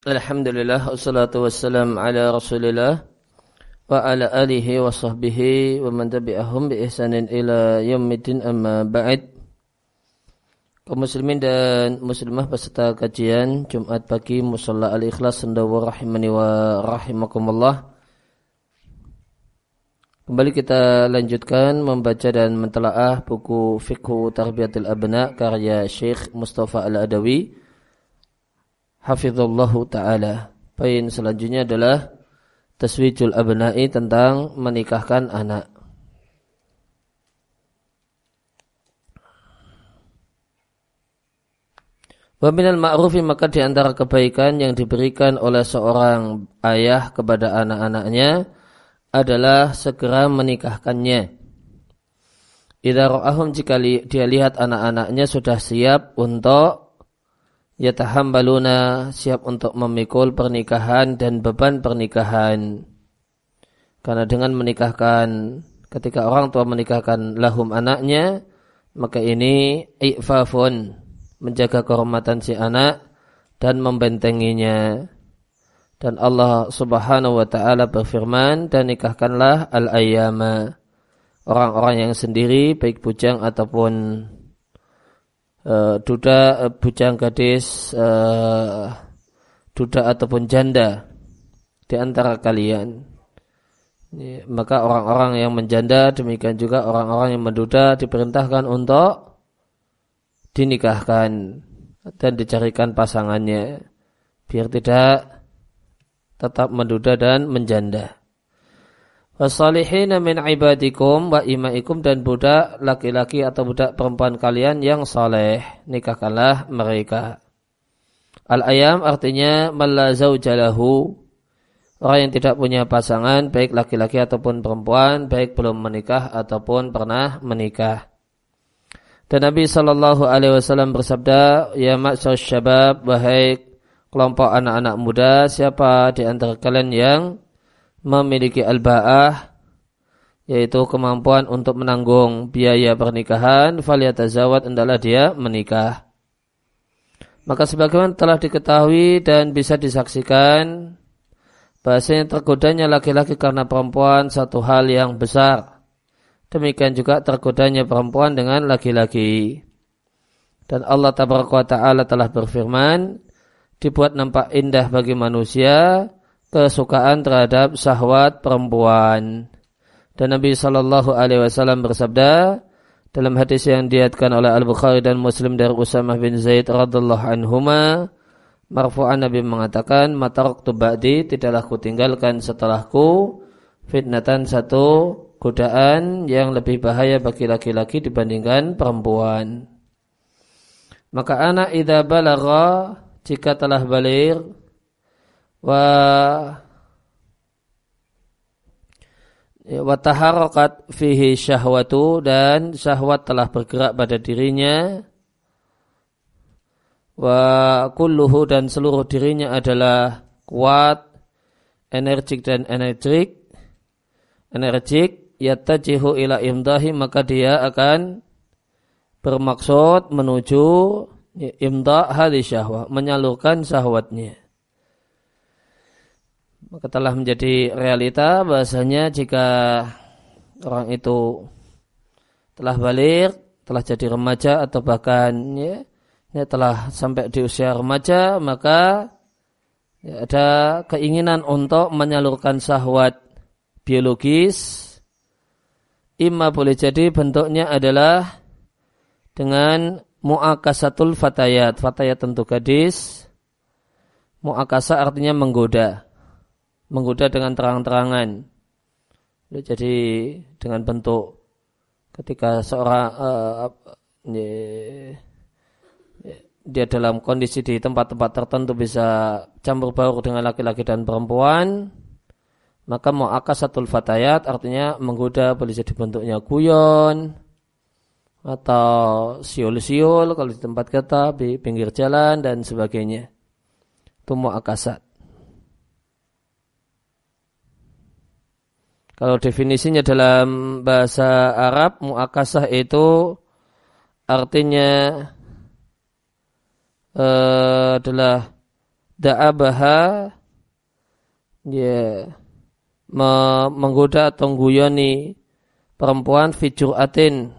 Alhamdulillah wassalatu wassalam ala Rasulillah wa ala alihi wa sahbihi wa man tabi'ahum bi ihsanin ila yaumiddin amma ba'd. Kaum muslimin dan muslimah peserta kajian Jumat pagi Musalla Al-Ikhlas Sendawa rahimani wa rahimakumullah. Kembali kita lanjutkan membaca dan mentelaah buku Fiqhu Tarbiyatul Abna karya Syekh Mustafa Al-Adawi hafizallahu taala. Poin selanjutnya adalah taswijul abna'i tentang menikahkan anak. Waminal ma'rufi maka di antara kebaikan yang diberikan oleh seorang ayah kepada anak-anaknya adalah segera menikahkannya. Idza ra'ahum jika dia lihat anak-anaknya sudah siap untuk yatahambaluna siap untuk memikul pernikahan dan beban pernikahan. Karena dengan menikahkan ketika orang tua menikahkan lahum anaknya, maka ini i'fafun menjaga kehormatan si anak dan membentenginya. Dan Allah Subhanahu wa taala berfirman dan nikahkanlah al-ayyama orang-orang yang sendiri baik bujang ataupun uh, duda uh, bujang gadis uh, duda ataupun janda di antara kalian maka orang-orang yang menjanda demikian juga orang-orang yang menduda diperintahkan untuk dinikahkan dan dicarikan pasangannya biar tidak tetap menduda dan menjanda. Wasalihina min ibadikum wa imaikum dan budak laki-laki atau budak perempuan kalian yang saleh. Nikahkanlah mereka. Al-ayam artinya jalahu Orang yang tidak punya pasangan, baik laki-laki ataupun perempuan, baik belum menikah ataupun pernah menikah. Dan Nabi Shallallahu Alaihi Wasallam bersabda, Ya maksud syabab, wahai kelompok anak-anak muda, siapa di antara kalian yang memiliki al-ba'ah yaitu kemampuan untuk menanggung biaya pernikahan faliyatazawad adalah dia menikah. Maka sebagaimana telah diketahui dan bisa disaksikan bahasanya tergodanya laki-laki karena perempuan satu hal yang besar. Demikian juga tergodanya perempuan dengan laki-laki. Dan Allah Taala telah berfirman dibuat nampak indah bagi manusia kesukaan terhadap syahwat perempuan. Dan Nabi Shallallahu Alaihi Wasallam bersabda dalam hadis yang diatkan oleh Al Bukhari dan Muslim dari Usamah bin Zaid radhiallahu anhuma, marfu'an Nabi mengatakan, "Mataroktu ba'di tidaklah kutinggalkan setelahku fitnatan satu godaan yang lebih bahaya bagi laki-laki dibandingkan perempuan." Maka anak idza balagha jika telah balik wa wa taharakat fihi syahwatu dan syahwat telah bergerak pada dirinya. Wa kulluhu dan seluruh dirinya adalah kuat energik dan energik energik. Yattajihu ila imdahi maka dia akan bermaksud menuju imdah hadis syahwat menyalurkan syahwatnya maka telah menjadi realita bahasanya jika orang itu telah balik, telah jadi remaja atau bahkan ya, ya telah sampai di usia remaja, maka ya, ada keinginan untuk menyalurkan syahwat biologis. Ima boleh jadi bentuknya adalah dengan muakasatul fatayat. Fatayat tentu gadis. Muakasa artinya menggoda menggoda dengan terang-terangan. Jadi dengan bentuk ketika seorang uh, dia dalam kondisi di tempat-tempat tertentu bisa campur baur dengan laki-laki dan perempuan, maka mau akasatul fatayat artinya menggoda boleh jadi bentuknya guyon atau siul-siul kalau di tempat kita di pinggir jalan dan sebagainya. Itu mau Kalau definisinya dalam bahasa Arab, muakasah itu artinya uh, adalah da'abaha ya menggoda atau guyoni perempuan atin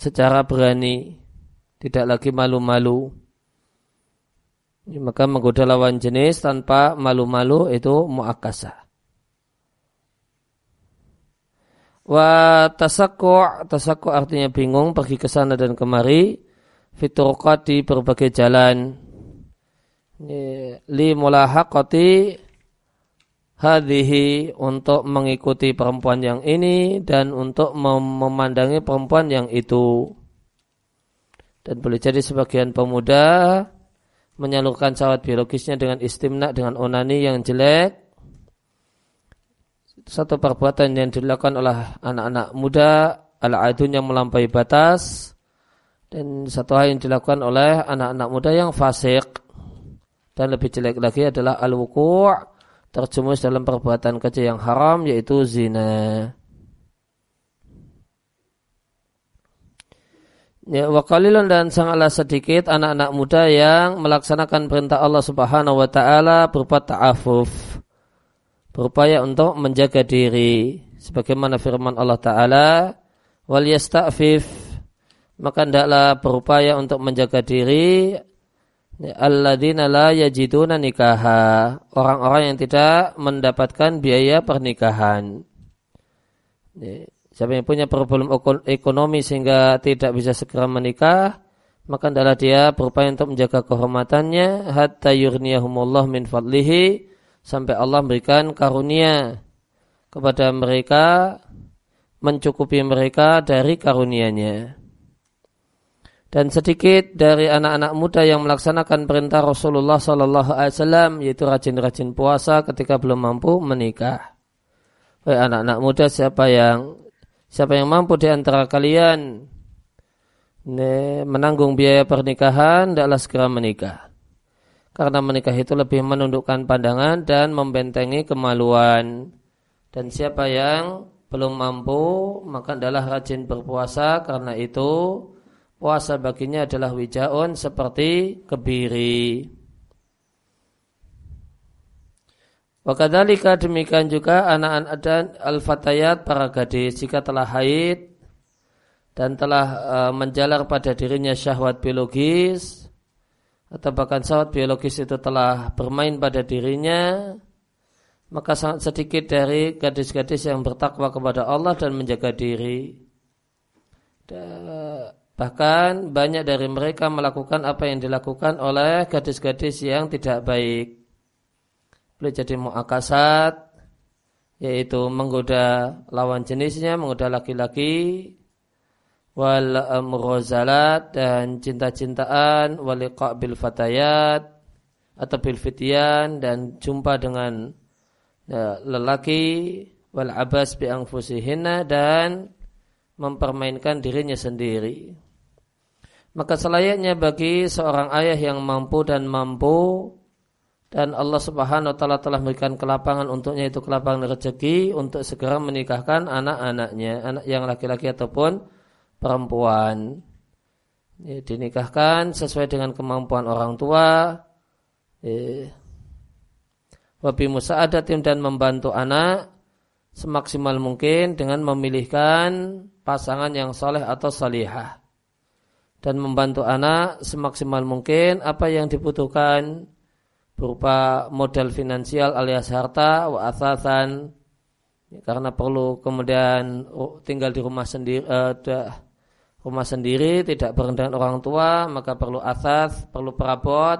secara berani tidak lagi malu-malu. Ya, maka menggoda lawan jenis tanpa malu-malu itu muakasa wa tasakku tasakku artinya bingung pergi ke sana dan kemari fiturqat di berbagai jalan li mulahaqati hadhihi untuk mengikuti perempuan yang ini dan untuk mem memandangi perempuan yang itu. Dan boleh jadi sebagian pemuda menyalurkan syahwat biologisnya dengan istimna dengan onani yang jelek. Satu perbuatan yang dilakukan oleh anak-anak muda al-adun yang melampaui batas dan satu hal yang dilakukan oleh anak-anak muda yang fasik dan lebih jelek lagi adalah al-wuku' terjumus dalam perbuatan kecil yang haram yaitu zina. Ya, wakalilun dan sangatlah sedikit anak-anak muda yang melaksanakan perintah Allah Subhanahu wa taala berupa ta'afuf. Berupaya untuk menjaga diri sebagaimana firman Allah taala wal yasta'fif maka hendaklah berupaya untuk menjaga diri alladzina la yajiduna nikaha orang-orang yang tidak mendapatkan biaya pernikahan. Siapa yang punya problem ekonomi sehingga tidak bisa segera menikah maka adalah dia berupaya untuk menjaga kehormatannya hatta yurniyahumullah min fadlihi sampai Allah memberikan karunia kepada mereka mencukupi mereka dari karunianya. Dan sedikit dari anak-anak muda yang melaksanakan perintah Rasulullah Sallallahu Alaihi Wasallam yaitu rajin-rajin puasa ketika belum mampu menikah. Baik anak-anak muda siapa yang siapa yang mampu di antara kalian menanggung biaya pernikahan, tidaklah segera menikah. Karena menikah itu lebih menundukkan pandangan dan membentengi kemaluan. Dan siapa yang belum mampu, maka adalah rajin berpuasa karena itu puasa baginya adalah wijaun seperti kebiri. Wakadhalika demikian juga anak-anak dan al-fatayat para gadis jika telah haid dan telah uh, menjalar pada dirinya syahwat biologis atau bahkan syahwat biologis itu telah bermain pada dirinya maka sangat sedikit dari gadis-gadis yang bertakwa kepada Allah dan menjaga diri. Bahkan banyak dari mereka melakukan apa yang dilakukan oleh gadis-gadis yang tidak baik. Boleh jadi mu'akasat, yaitu menggoda lawan jenisnya, menggoda laki-laki, wal murozalat dan cinta-cintaan, waliqa bil fatayat, atau bil fitian, dan jumpa dengan ya, lelaki, wal abas bi angfusihinna, dan mempermainkan dirinya sendiri. Maka selayaknya bagi seorang ayah yang mampu dan mampu dan Allah Subhanahu wa taala telah memberikan kelapangan untuknya itu kelapangan rezeki untuk segera menikahkan anak-anaknya, anak yang laki-laki ataupun perempuan. Ya, dinikahkan sesuai dengan kemampuan orang tua. Ya. Wabi musa'adatim dan membantu anak semaksimal mungkin dengan memilihkan pasangan yang soleh atau salihah dan membantu anak semaksimal mungkin apa yang dibutuhkan berupa modal finansial alias harta wa asasan ya, karena perlu kemudian tinggal di rumah sendiri uh, rumah sendiri tidak bareng orang tua maka perlu asas perlu perabot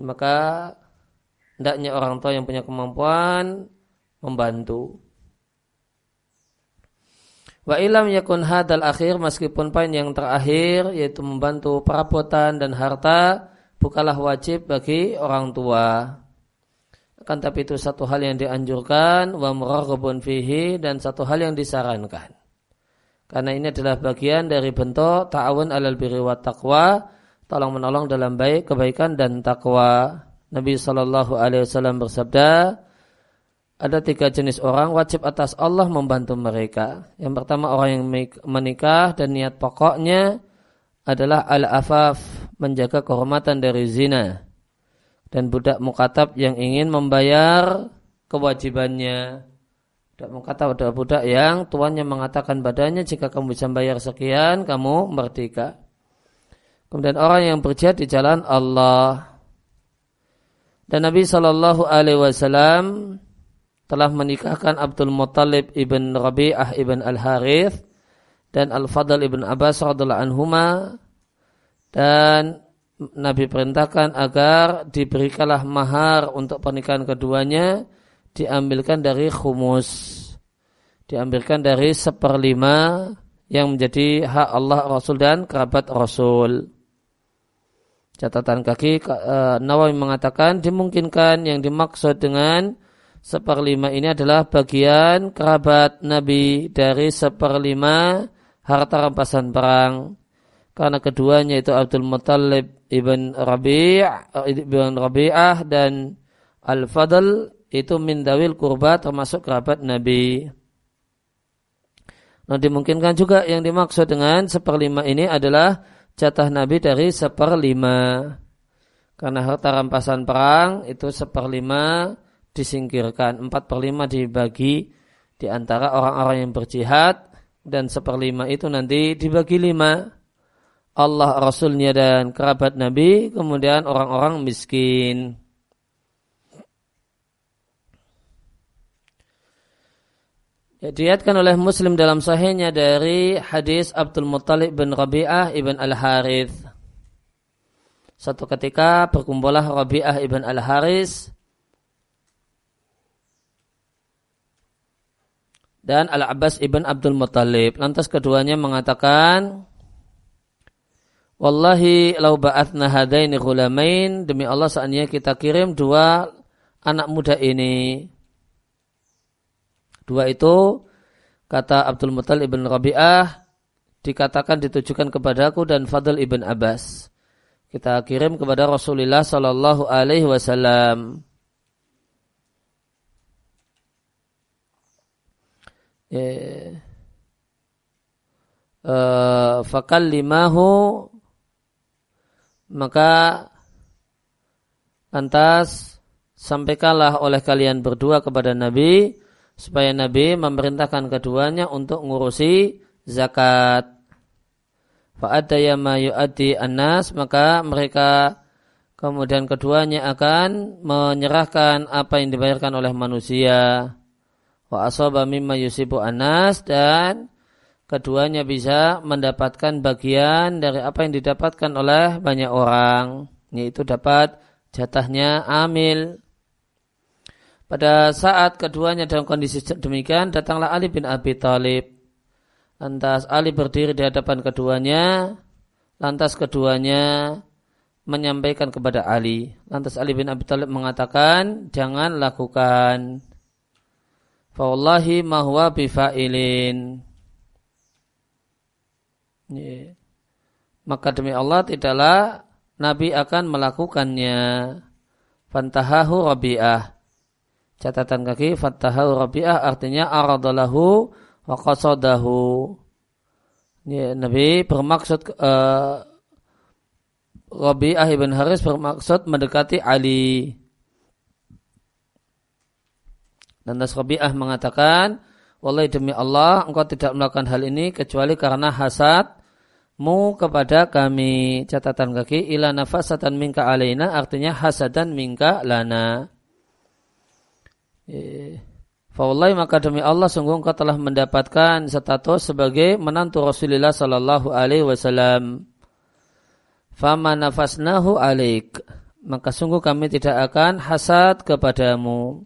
maka hendaknya orang tua yang punya kemampuan membantu Wa ilam yakun hadal akhir meskipun poin yang terakhir yaitu membantu perabotan dan harta bukanlah wajib bagi orang tua. Akan tapi itu satu hal yang dianjurkan wa muraghabun fihi dan satu hal yang disarankan. Karena ini adalah bagian dari bentuk ta'awun alal birri wa taqwa, tolong menolong dalam baik kebaikan dan takwa. Nabi sallallahu alaihi wasallam bersabda, ada tiga jenis orang wajib atas Allah membantu mereka. Yang pertama orang yang menikah dan niat pokoknya adalah al-afaf, menjaga kehormatan dari zina. dan budak mukatab yang ingin membayar kewajibannya. Budak mukatab adalah budak yang tuannya mengatakan badannya jika kamu bisa bayar sekian kamu merdeka. Kemudian orang yang berjihad di jalan Allah. Dan Nabi Shallallahu Alaihi Wasallam telah menikahkan Abdul Muttalib ibn Rabi'ah ibn Al Harith dan Al Fadl ibn Abbas radhiallahu anhuma dan Nabi perintahkan agar diberikanlah mahar untuk pernikahan keduanya diambilkan dari khumus. Diambilkan dari seperlima yang menjadi hak Allah Rasul dan kerabat Rasul. Catatan kaki uh, Nawawi mengatakan dimungkinkan yang dimaksud dengan seperlima ini adalah bagian kerabat Nabi dari seperlima harta rampasan perang karena keduanya itu Abdul Muttalib ibn Rabi' ibn Rabi'ah dan Al-Fadl itu min dawil kurba termasuk kerabat Nabi. Nah dimungkinkan juga yang dimaksud dengan seperlima ini adalah jatah Nabi dari seperlima. Karena harta rampasan perang itu seperlima disingkirkan. Empat per lima dibagi di antara orang-orang yang berjihad dan seperlima itu nanti dibagi lima Allah Rasulnya dan kerabat Nabi, kemudian orang-orang miskin. Ya, oleh Muslim dalam sahihnya dari hadis Abdul Muttalib bin Rabi'ah ibn Al-Harith. Satu ketika berkumpullah Rabi'ah ibn Al-Haris dan Al-Abbas ibn Abdul Muttalib. Lantas keduanya mengatakan, Wallahi lau ba'athna hadaini ghulamain demi Allah saatnya kita kirim dua anak muda ini. Dua itu kata Abdul Muttalib ibn Rabi'ah dikatakan ditujukan kepadaku dan Fadl ibn Abbas. Kita kirim kepada Rasulullah sallallahu alaihi wasallam. Eh, uh, fakallimahu maka lantas sampaikanlah oleh kalian berdua kepada Nabi supaya Nabi memerintahkan keduanya untuk ngurusi zakat. Fa'adaya ma yu'addi anas maka mereka kemudian keduanya akan menyerahkan apa yang dibayarkan oleh manusia. Wa asaba mimma yusibu anas dan keduanya bisa mendapatkan bagian dari apa yang didapatkan oleh banyak orang yaitu dapat jatahnya amil pada saat keduanya dalam kondisi demikian datanglah Ali bin Abi Thalib lantas Ali berdiri di hadapan keduanya lantas keduanya menyampaikan kepada Ali lantas Ali bin Abi Thalib mengatakan jangan lakukan fa wallahi ma huwa bifa'ilin. Maka demi Allah tidaklah Nabi akan melakukannya. Fantahahu Rabi'ah. Catatan kaki Fantahahu Rabi'ah artinya aradalahu wa qasadahu. Ya, Nabi bermaksud uh, Rabi'ah ibn Haris bermaksud mendekati Ali. Dan Tas Rabi'ah mengatakan, Wallahi demi Allah, engkau tidak melakukan hal ini kecuali karena hasadmu kepada kami. Catatan kaki, ila nafasatan minka alaina, artinya hasadan minka lana. Fawallahi maka demi Allah sungguh engkau telah mendapatkan status sebagai menantu Rasulullah Sallallahu Alaihi Wasallam. Fama nafasnahu alaik. Maka sungguh kami tidak akan hasad kepadamu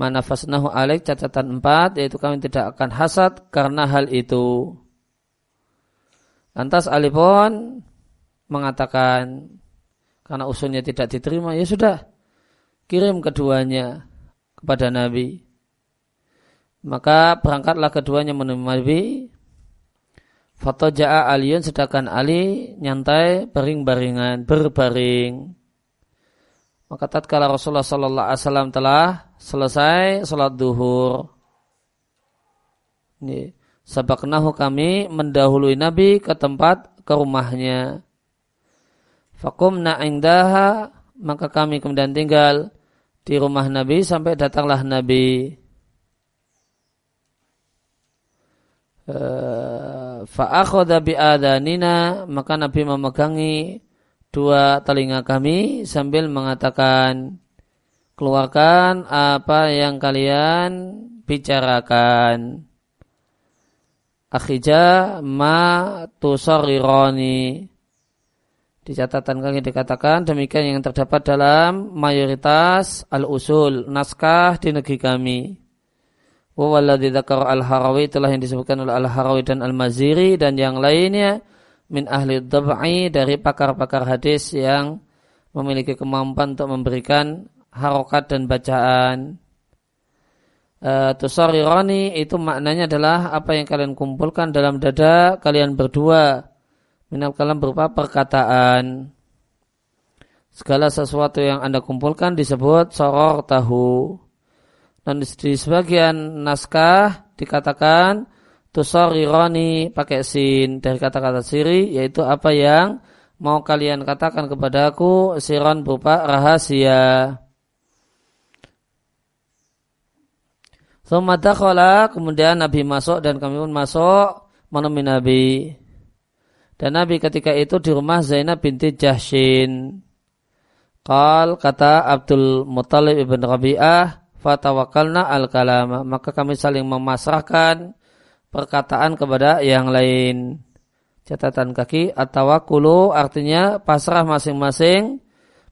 manafasnahu alaik catatan empat yaitu kami tidak akan hasad karena hal itu. Lantas Ali pun mengatakan karena usulnya tidak diterima ya sudah kirim keduanya kepada Nabi. Maka berangkatlah keduanya menemui Nabi. Foto ja'a aliyun sedangkan Ali nyantai baring-baringan berbaring. Maka tatkala Rasulullah Sallallahu Alaihi Wasallam telah selesai sholat duhur, ini sabaknahu kami mendahului Nabi ke tempat ke rumahnya. Fakum indaha maka kami kemudian tinggal di rumah Nabi sampai datanglah Nabi. Eh, fa'akhoda bi'adanina maka Nabi memegangi dua telinga kami sambil mengatakan keluarkan apa yang kalian bicarakan. Akhija ma tusarironi. Di catatan kaki dikatakan demikian yang terdapat dalam mayoritas al-usul naskah di negeri kami. Wawalladhi dzakar al-Harawi telah yang disebutkan oleh al-Harawi dan al-Maziri dan yang lainnya min ahli dhab'i dari pakar-pakar hadis yang memiliki kemampuan untuk memberikan harokat dan bacaan uh, tusarirani itu maknanya adalah apa yang kalian kumpulkan dalam dada kalian berdua minal kalam berupa perkataan. Segala sesuatu yang anda kumpulkan disebut soror tahu dan di sebagian naskah dikatakan tusarirani pakai sin. Dari kata-kata siri yaitu apa yang mau kalian katakan kepadaku siron berupa rahasia. Sumadakhala kemudian Nabi masuk dan kami pun masuk menemui Nabi. Dan Nabi ketika itu di rumah Zainab binti Jahshin. Qal kata Abdul Muttalib ibn Rabi'ah fatawakalna al kalama maka kami saling memasrahkan perkataan kepada yang lain. Catatan kaki atawakulu artinya pasrah masing-masing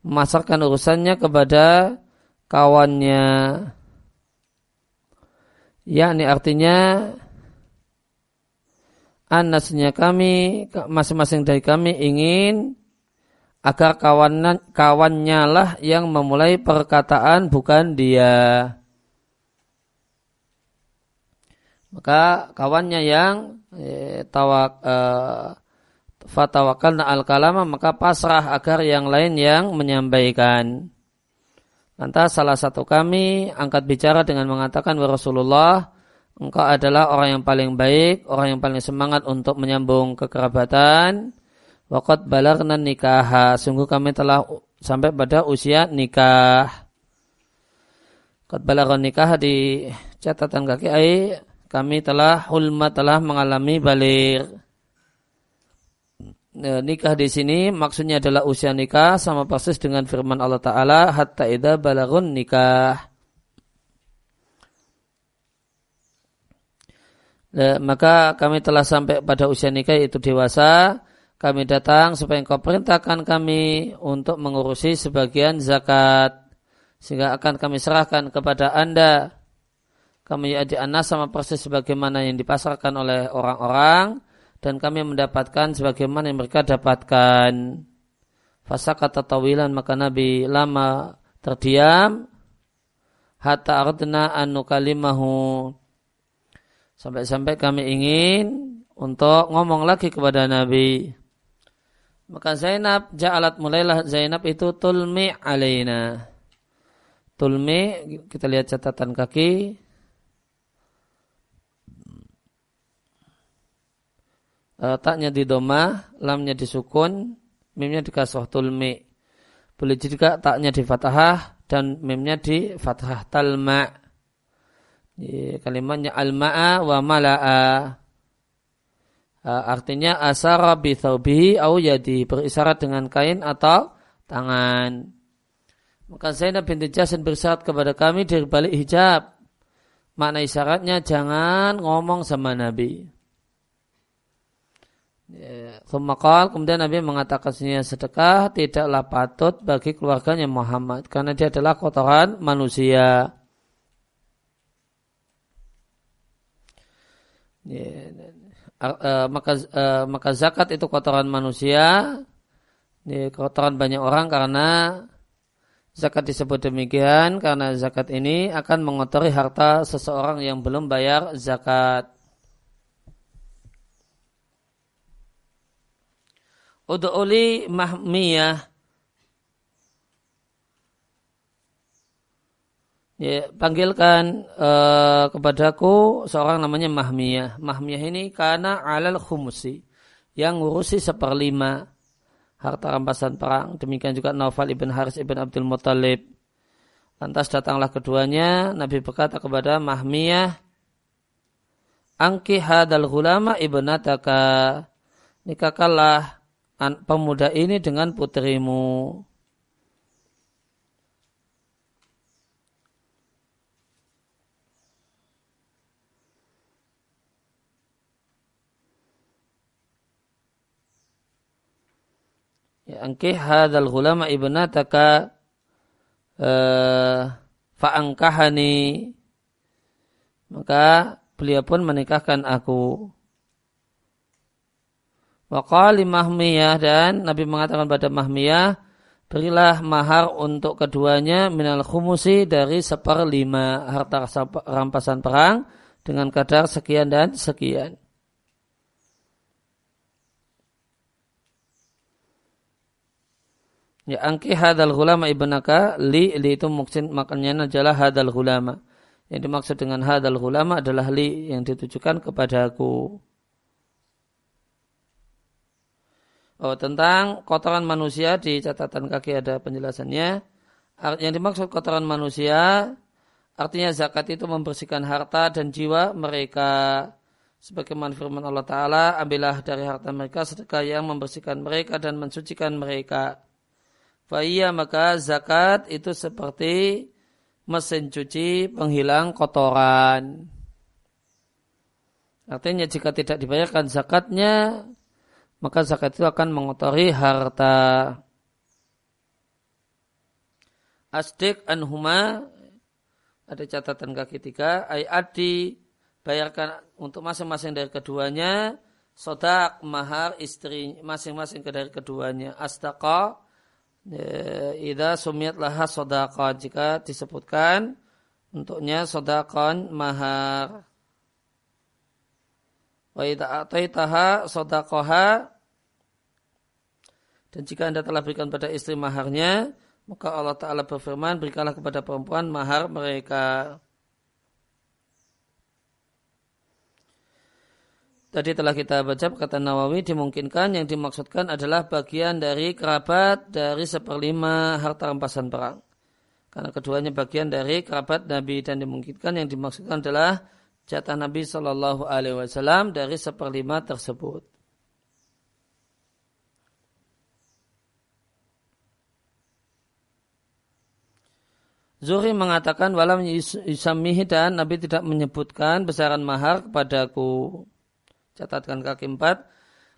memasarkan urusannya kepada kawannya yakni artinya anasnya kami masing-masing dari kami ingin agar kawan kawannya lah yang memulai perkataan bukan dia. Maka kawannya yang eh, tawak eh, fatawakalna al kalama maka pasrah agar yang lain yang menyampaikan. Lantas salah satu kami angkat bicara dengan mengatakan wa Rasulullah engkau adalah orang yang paling baik, orang yang paling semangat untuk menyambung kekerabatan. Waqat balagna nikah. Sungguh kami telah sampai pada usia nikah. Qad balagna nikah di catatan kaki ai kami telah hulma telah mengalami balik. E, nikah di sini maksudnya adalah usia nikah sama persis dengan firman Allah Taala hatta ida balagun nikah. E, maka kami telah sampai pada usia nikah itu dewasa. Kami datang supaya engkau perintahkan kami untuk mengurusi sebagian zakat. Sehingga akan kami serahkan kepada anda. Kami adik anas sama persis sebagaimana yang dipasarkan oleh orang-orang dan kami mendapatkan sebagaimana yang mereka dapatkan. Fasa kata tawilan maka Nabi lama terdiam hatta ardna anu kalimahu sampai-sampai kami ingin untuk ngomong lagi kepada Nabi. Maka Zainab ja'alat mulailah Zainab itu tulmi alaina. Tulmi kita lihat catatan kaki uh, taknya di doma, lamnya di sukun, mimnya di kasroh tulmi. Boleh juga taknya di fathah dan mimnya di fathah talma. Kalimatnya al-ma'a wa mala'a. Uh, artinya asara bi thawbihi au yadi berisyarat dengan kain atau tangan. Maka Zainab binti Jasin bersyarat kepada kami dari balik hijab. Makna isyaratnya jangan ngomong sama Nabi. Ya, kemudian Nabi mengatakan sedekah tidaklah patut bagi keluarganya Muhammad karena dia adalah kotoran manusia. Ya, maka uh, maka zakat itu kotoran manusia, ya, kotoran banyak orang karena zakat disebut demikian karena zakat ini akan mengotori harta seseorang yang belum bayar zakat. Udu'uli mahmiyah. Ya, panggilkan uh, kepadaku seorang namanya Mahmiyah. Mahmiyah ini karena alal khumusi yang ngurusi seperlima. harta rampasan perang. Demikian juga Naufal ibn Haris ibn Abdul Muttalib. Lantas datanglah keduanya, Nabi berkata kepada Mahmiyah, Angki hadal hulama ibnataka. Nikahkanlah pemuda ini dengan putrimu. Ya angkih hadzal ghulama ibnataka uh, fa'angkahani maka beliau pun menikahkan aku Waqali Mahmiyah dan Nabi mengatakan pada Mahmiyah, berilah mahar untuk keduanya minal khumusi dari seperlima harta rampasan perang dengan kadar sekian dan sekian. Ya angki hadal hulama ibnaka li li itu maksud makanya adalah hadal hulama. Yang dimaksud dengan hadal hulama adalah li yang ditujukan kepadaku. Oh, tentang kotoran manusia di catatan kaki ada penjelasannya. Yang dimaksud kotoran manusia artinya zakat itu membersihkan harta dan jiwa mereka. Sebagaimana firman Allah Ta'ala, ambillah dari harta mereka sedekah yang membersihkan mereka dan mensucikan mereka. Fa'iyya maka zakat itu seperti mesin cuci penghilang kotoran. Artinya jika tidak dibayarkan zakatnya, maka zakat itu akan mengotori harta. Asdik anhuma ada catatan kaki tiga. Ay adi bayarkan untuk masing-masing dari keduanya sodak mahar istri masing-masing dari keduanya astaka Ya, Ida sumiat laha sodakon jika disebutkan untuknya sodakon mahar. Wa ida ataitaha sodakoha dan jika anda telah berikan pada istri maharnya, maka Allah Ta'ala berfirman, berikanlah kepada perempuan mahar mereka. Tadi telah kita baca kata Nawawi dimungkinkan yang dimaksudkan adalah bagian dari kerabat dari seperlima harta rampasan perang. Karena keduanya bagian dari kerabat Nabi dan dimungkinkan yang dimaksudkan adalah jatah Nabi Shallallahu Alaihi Wasallam dari seperlima tersebut. Zuhri mengatakan walam yusamihi dan Nabi tidak menyebutkan besaran mahar kepadaku. Catatkan kaki empat.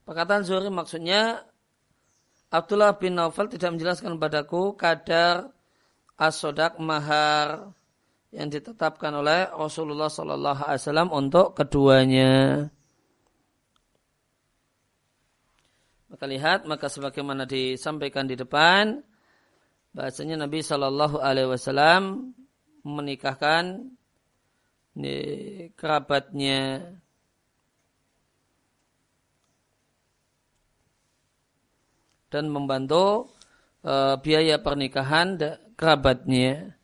Perkataan Zuhri maksudnya Abdullah bin Naufal tidak menjelaskan padaku kadar asodak mahar yang ditetapkan oleh Rasulullah Sallallahu Alaihi Wasallam untuk keduanya. Maka lihat, maka sebagaimana disampaikan di depan, bahasanya Nabi Shallallahu Alaihi Wasallam menikahkan kerabatnya dan membantu uh, biaya pernikahan kerabatnya.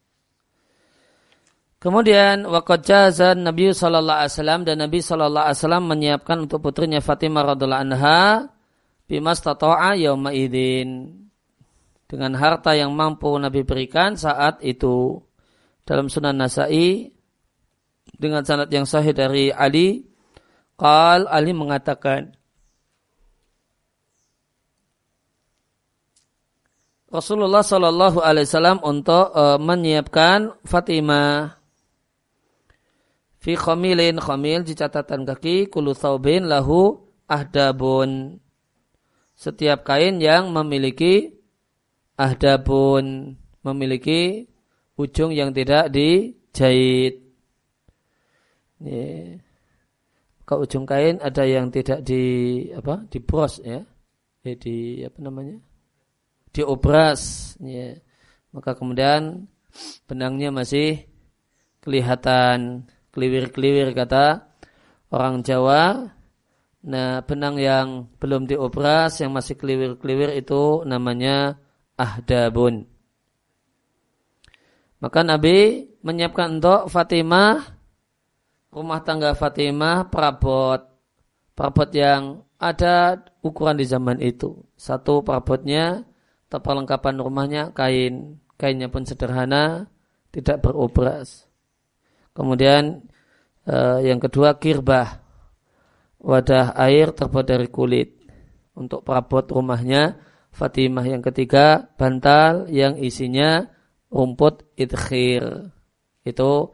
Kemudian waqad jazan Nabi sallallahu alaihi wasallam dan Nabi sallallahu alaihi wasallam menyiapkan untuk putrinya Fatimah radhiallahu anha bimas tata'a yauma idin dengan harta yang mampu Nabi berikan saat itu dalam Sunan Nasai dengan sanad yang sahih dari Ali Qal Ali mengatakan Rasulullah Shallallahu Alaihi Wasallam untuk uh, menyiapkan Fatimah. Fi khamilin khamil di catatan kaki kulu thawbin lahu ahdabun. Setiap kain yang memiliki ahdabun memiliki ujung yang tidak dijahit. Yeah. ke ujung kain ada yang tidak di apa di bros ya. Eh, di apa namanya diobras ya. maka kemudian benangnya masih kelihatan keliwir-keliwir kata orang Jawa nah benang yang belum diobras yang masih keliwir-keliwir itu namanya ahdabun maka Nabi menyiapkan untuk Fatimah rumah tangga Fatimah perabot perabot yang ada ukuran di zaman itu. Satu perabotnya perlengkapan rumahnya kain. Kainnya pun sederhana, tidak berobras. Kemudian eh, yang kedua kirbah. Wadah air terbuat dari kulit. Untuk perabot rumahnya Fatimah yang ketiga bantal yang isinya rumput idkhir. Itu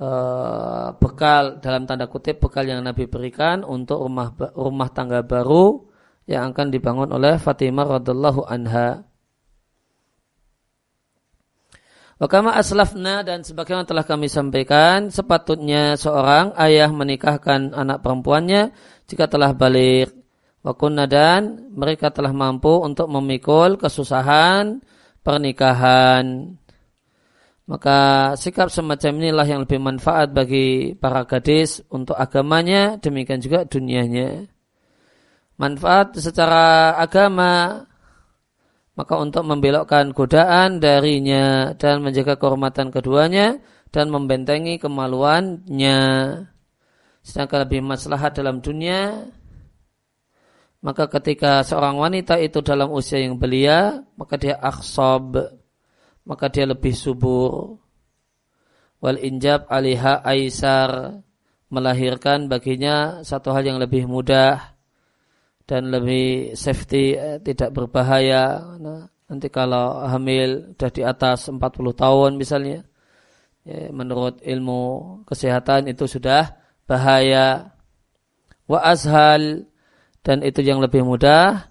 uh, bekal dalam tanda kutip bekal yang Nabi berikan untuk rumah rumah tangga baru yang akan dibangun oleh Fatimah radhiallahu anha. Wakama aslafna dan sebagaimana telah kami sampaikan, sepatutnya seorang ayah menikahkan anak perempuannya jika telah balik. Wakunna dan mereka telah mampu untuk memikul kesusahan pernikahan. Maka sikap semacam inilah yang lebih manfaat bagi para gadis untuk agamanya, demikian juga dunianya. Manfaat secara agama, maka untuk membelokkan godaan darinya dan menjaga kehormatan keduanya dan membentengi kemaluannya. Sedangkan lebih maslahat dalam dunia, maka ketika seorang wanita itu dalam usia yang belia, maka dia akhsob, maka dia lebih subur. Wal injab aliha aisar melahirkan baginya satu hal yang lebih mudah dan lebih safety eh, tidak berbahaya. Nah, nanti kalau hamil sudah di atas 40 tahun misalnya, ya, menurut ilmu kesehatan itu sudah bahaya. Wa azhal dan itu yang lebih mudah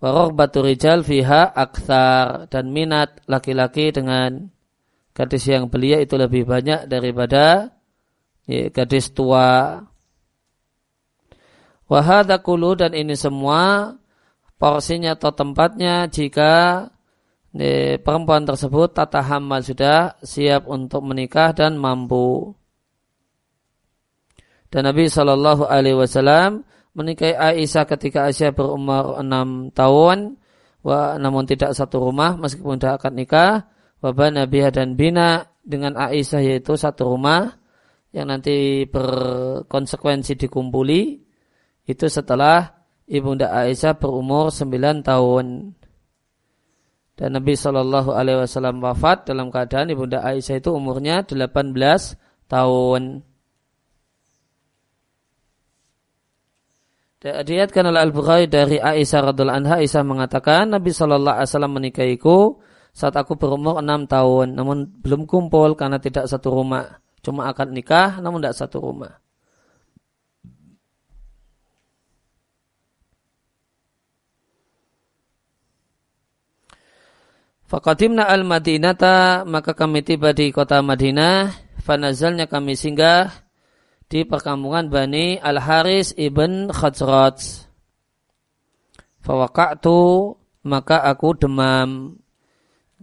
batu rijal fiha akthar dan minat laki-laki dengan gadis yang belia itu lebih banyak daripada ya, gadis tua. Wahada kulu dan ini semua porsinya atau tempatnya jika ya, perempuan tersebut tata hamal sudah siap untuk menikah dan mampu. Dan Nabi Shallallahu Alaihi Wasallam menikahi Aisyah ketika Aisyah berumur enam tahun, wa, namun tidak satu rumah meskipun tidak akan nikah, wabah Nabi dan Bina dengan Aisyah yaitu satu rumah yang nanti berkonsekuensi dikumpuli itu setelah ibunda Aisyah berumur sembilan tahun dan Nabi Shallallahu Alaihi Wasallam wafat dalam keadaan ibunda Aisyah itu umurnya 18 tahun. Diatkan oleh Al-Bukhari dari Aisyah radhiallahu anha, Aisyah mengatakan Nabi Shallallahu alaihi wasallam menikahiku saat aku berumur enam tahun, namun belum kumpul karena tidak satu rumah. Cuma akan nikah, namun tidak satu rumah. Fakadimna al-Madinata, maka kami tiba di kota Madinah, fanazalnya kami singgah di perkampungan Bani Al-Haris ibn Khajraj. Fawakatu maka aku demam.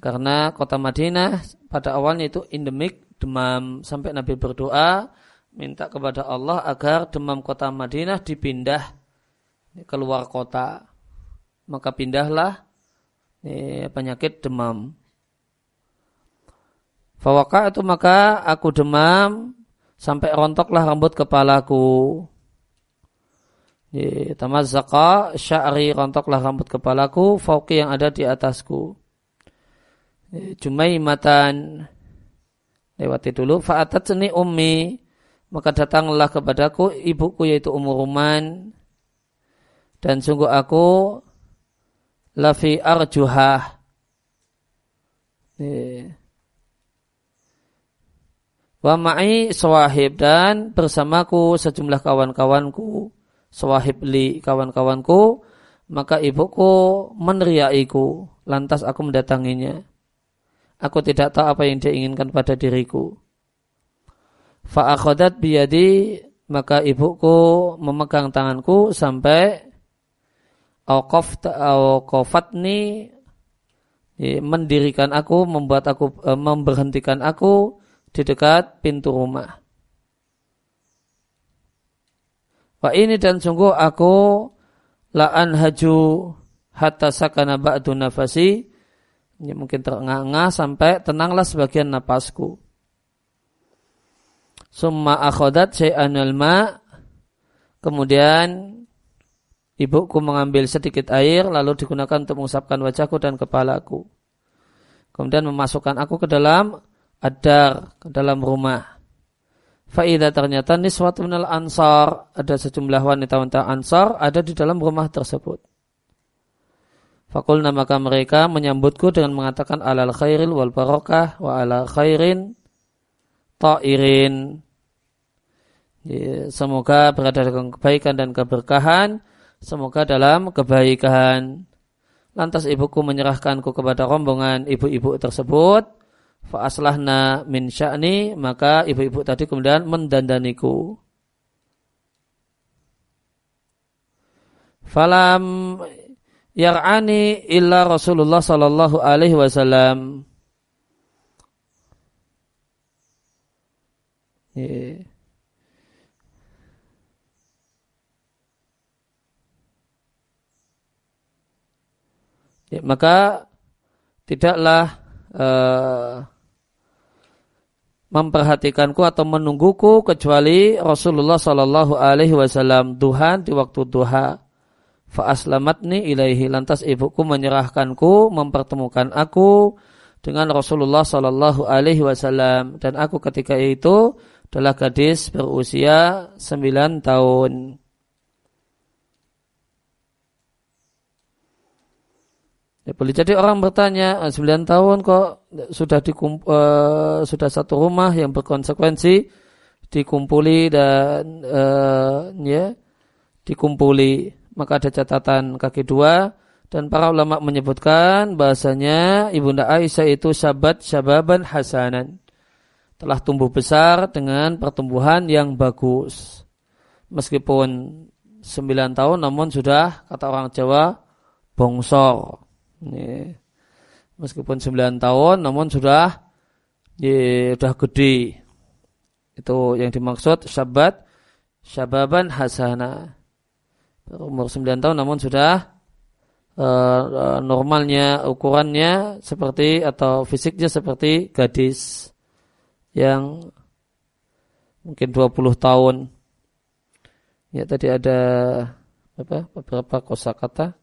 Karena kota Madinah pada awalnya itu endemik demam. Sampai Nabi berdoa minta kepada Allah agar demam kota Madinah dipindah keluar kota. Maka pindahlah penyakit demam. Fawaka itu maka aku demam sampai rontoklah rambut kepalaku. Tamazzaqa sya'ri rontoklah rambut kepalaku fauqi yang ada di atasku. Jumaimatan lewati dulu fa'atat seni ummi maka datanglah kepadaku ibuku yaitu Ummu Ruman dan sungguh aku lafi arjuhah Wa ma'i sawahib dan bersamaku sejumlah kawan-kawanku, sawahib li kawan-kawanku, maka ibuku meneriakiku, lantas aku mendatanginya. Aku tidak tahu apa yang dia inginkan pada diriku. Fa'akhodat biyadi, maka ibuku memegang tanganku sampai awqafatni mendirikan aku, membuat aku, eh, memberhentikan aku di dekat pintu rumah. Wa ini dan sungguh aku la'an haju hatta sakana ba'du nafasi ini mungkin terengah-engah sampai tenanglah sebagian napasku. Summa akhodat syai'anul ma kemudian ibuku mengambil sedikit air lalu digunakan untuk mengusapkan wajahku dan kepalaku. Kemudian memasukkan aku ke dalam adar, ke dalam rumah. Faidah ternyata niswatu minal ansar, ada sejumlah wanita-wanita ansar ada di dalam rumah tersebut. Fakulna maka mereka menyambutku dengan mengatakan alal khairil wal barokah wa ala khairin ta'irin. Semoga berada dalam kebaikan dan keberkahan Semoga dalam kebaikan. Lantas ibuku menyerahkanku kepada rombongan ibu-ibu tersebut. Fa'aslahna min sya'ni. Maka ibu-ibu tadi kemudian mendandaniku. Falam yar'ani illa Rasulullah sallallahu alaihi wasallam. Yeah. Maka tidaklah uh, memperhatikanku atau menungguku kecuali Rasulullah Shallallahu Alaihi Wasallam Tuhan di waktu duha. Fa'aslamatni ilaihi lantas ibuku menyerahkanku mempertemukan aku dengan Rasulullah Shallallahu Alaihi Wasallam dan aku ketika itu adalah gadis berusia 9 tahun. Ya, boleh. Jadi orang bertanya, 9 ah, tahun kok sudah dikum, uh, sudah satu rumah yang berkonsekuensi dikumpuli dan uh, ya dikumpuli. Maka ada catatan kaki dua dan para ulama menyebutkan bahasanya ibunda Aisyah itu sabat syababan hasanan. Telah tumbuh besar dengan pertumbuhan yang bagus. Meskipun 9 tahun namun sudah kata orang Jawa bongsor ini, meskipun 9 tahun namun sudah ya, sudah gede. Itu yang dimaksud syabat syababan hasana. Umur 9 tahun namun sudah uh, normalnya ukurannya seperti atau fisiknya seperti gadis yang mungkin 20 tahun. Ya tadi ada apa beberapa kosakata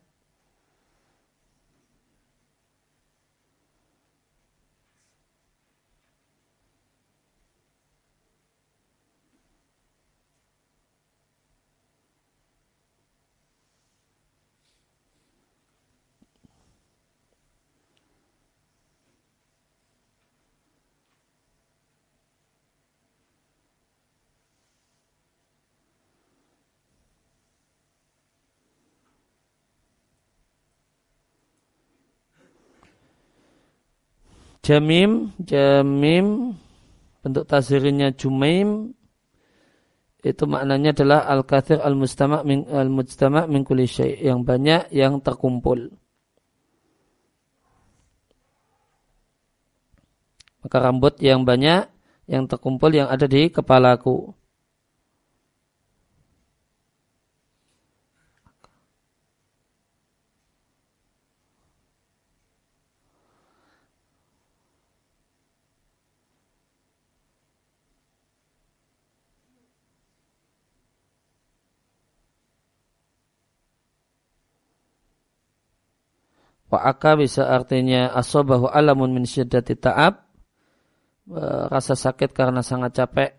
Jamim, jamim, bentuk tasirinya jumaim, itu maknanya adalah al-kathir al-mustama' min al-mujtama' min kulli syai' yang banyak yang terkumpul. Maka rambut yang banyak yang terkumpul yang ada di kepalaku. Wa'aka bisa artinya asobahu alamun min syiddati ta'ab. E, rasa sakit karena sangat capek.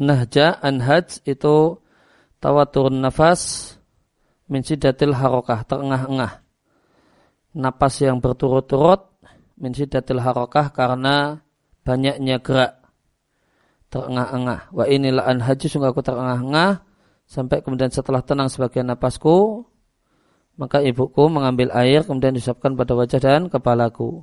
Nahja anhaj itu tawatur nafas min sidatil harokah terengah-engah napas yang berturut-turut min sidatil harokah karena banyaknya gerak terengah-engah wa inilah anhaj sungguh aku terengah-engah sampai kemudian setelah tenang sebagian napasku Maka ibuku mengambil air kemudian disapkan pada wajah dan kepalaku.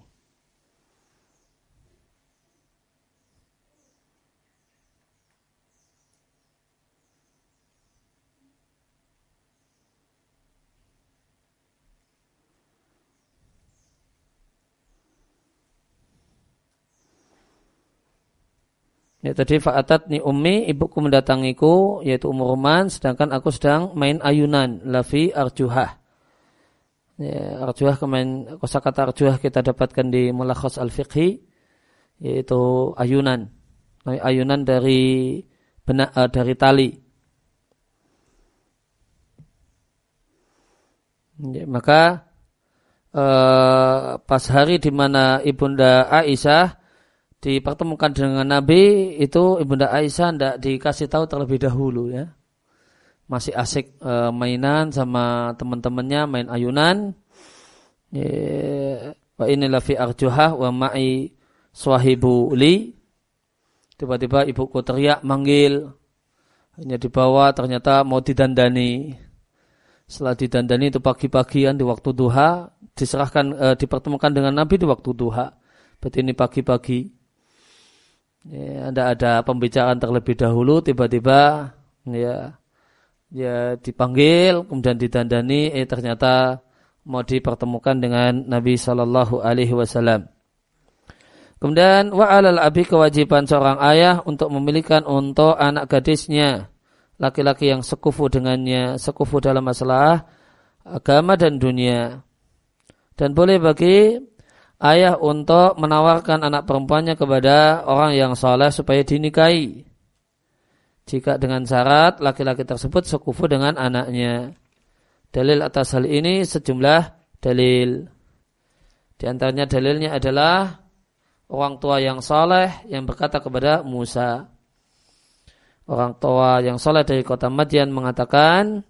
Tadi fa'atat ni ummi ibuku mendatangiku yaitu umur Roman sedangkan aku sedang main ayunan lafi arjuhah. Ya, arjuhah kemain kata arjuhah kita dapatkan di mulakhas al-fiqhi yaitu ayunan. Ayunan dari benak uh, dari tali. Ya, maka uh, pas hari di mana ibunda Aisyah dipertemukan dengan Nabi itu ibunda Aisyah tidak dikasih tahu terlebih dahulu ya. Masih asik e, mainan sama teman-temannya main ayunan. Wa inilah fi arjuhah wa ma'i swahibu li. Tiba-tiba ibuku teriak manggil. Hanya dibawa ternyata mau didandani. Setelah didandani itu pagi-pagian di waktu duha diserahkan e, dipertemukan dengan Nabi di waktu duha. Berarti ini pagi-pagi ya, ada ada pembicaraan terlebih dahulu tiba-tiba ya ya dipanggil kemudian ditandani eh ternyata mau dipertemukan dengan Nabi Shallallahu Alaihi Wasallam. Kemudian wa alal abi kewajiban seorang ayah untuk memilihkan untuk anak gadisnya laki-laki yang sekufu dengannya, sekufu dalam masalah agama dan dunia. Dan boleh bagi ayah untuk menawarkan anak perempuannya kepada orang yang soleh supaya dinikahi. Jika dengan syarat laki-laki tersebut sekufu dengan anaknya. Dalil atas hal ini sejumlah dalil. Di antaranya dalilnya adalah orang tua yang soleh yang berkata kepada Musa. Orang tua yang soleh dari kota Madian mengatakan,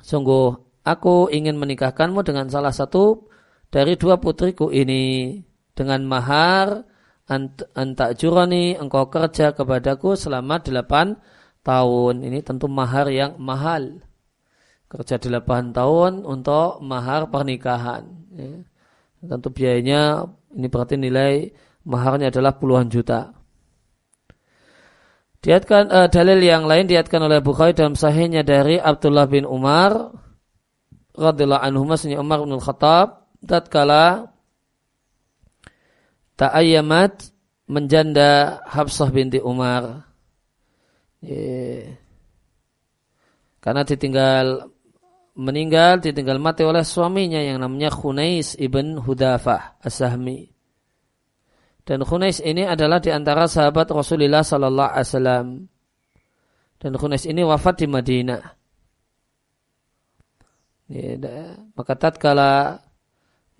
Sungguh, aku ingin menikahkanmu dengan salah satu dari dua putriku ini dengan mahar antak jurani engkau kerja kepadaku selama delapan tahun. Ini tentu mahar yang mahal. Kerja delapan tahun untuk mahar pernikahan. Ya. Tentu biayanya ini berarti nilai maharnya adalah puluhan juta. Diatkan uh, dalil yang lain diatkan oleh Bukhari dalam sahihnya dari Abdullah bin Umar radhiyallahu anhu Umar bin Khattab tatkala ta'ayyamat menjanda Habsah binti Umar. Karena ditinggal meninggal, ditinggal mati oleh suaminya yang namanya Khunais ibn Hudafah as-Sahmi. Dan Khunais ini adalah di antara sahabat Rasulullah sallallahu alaihi wasallam. Dan Khunais ini wafat di Madinah. maka tatkala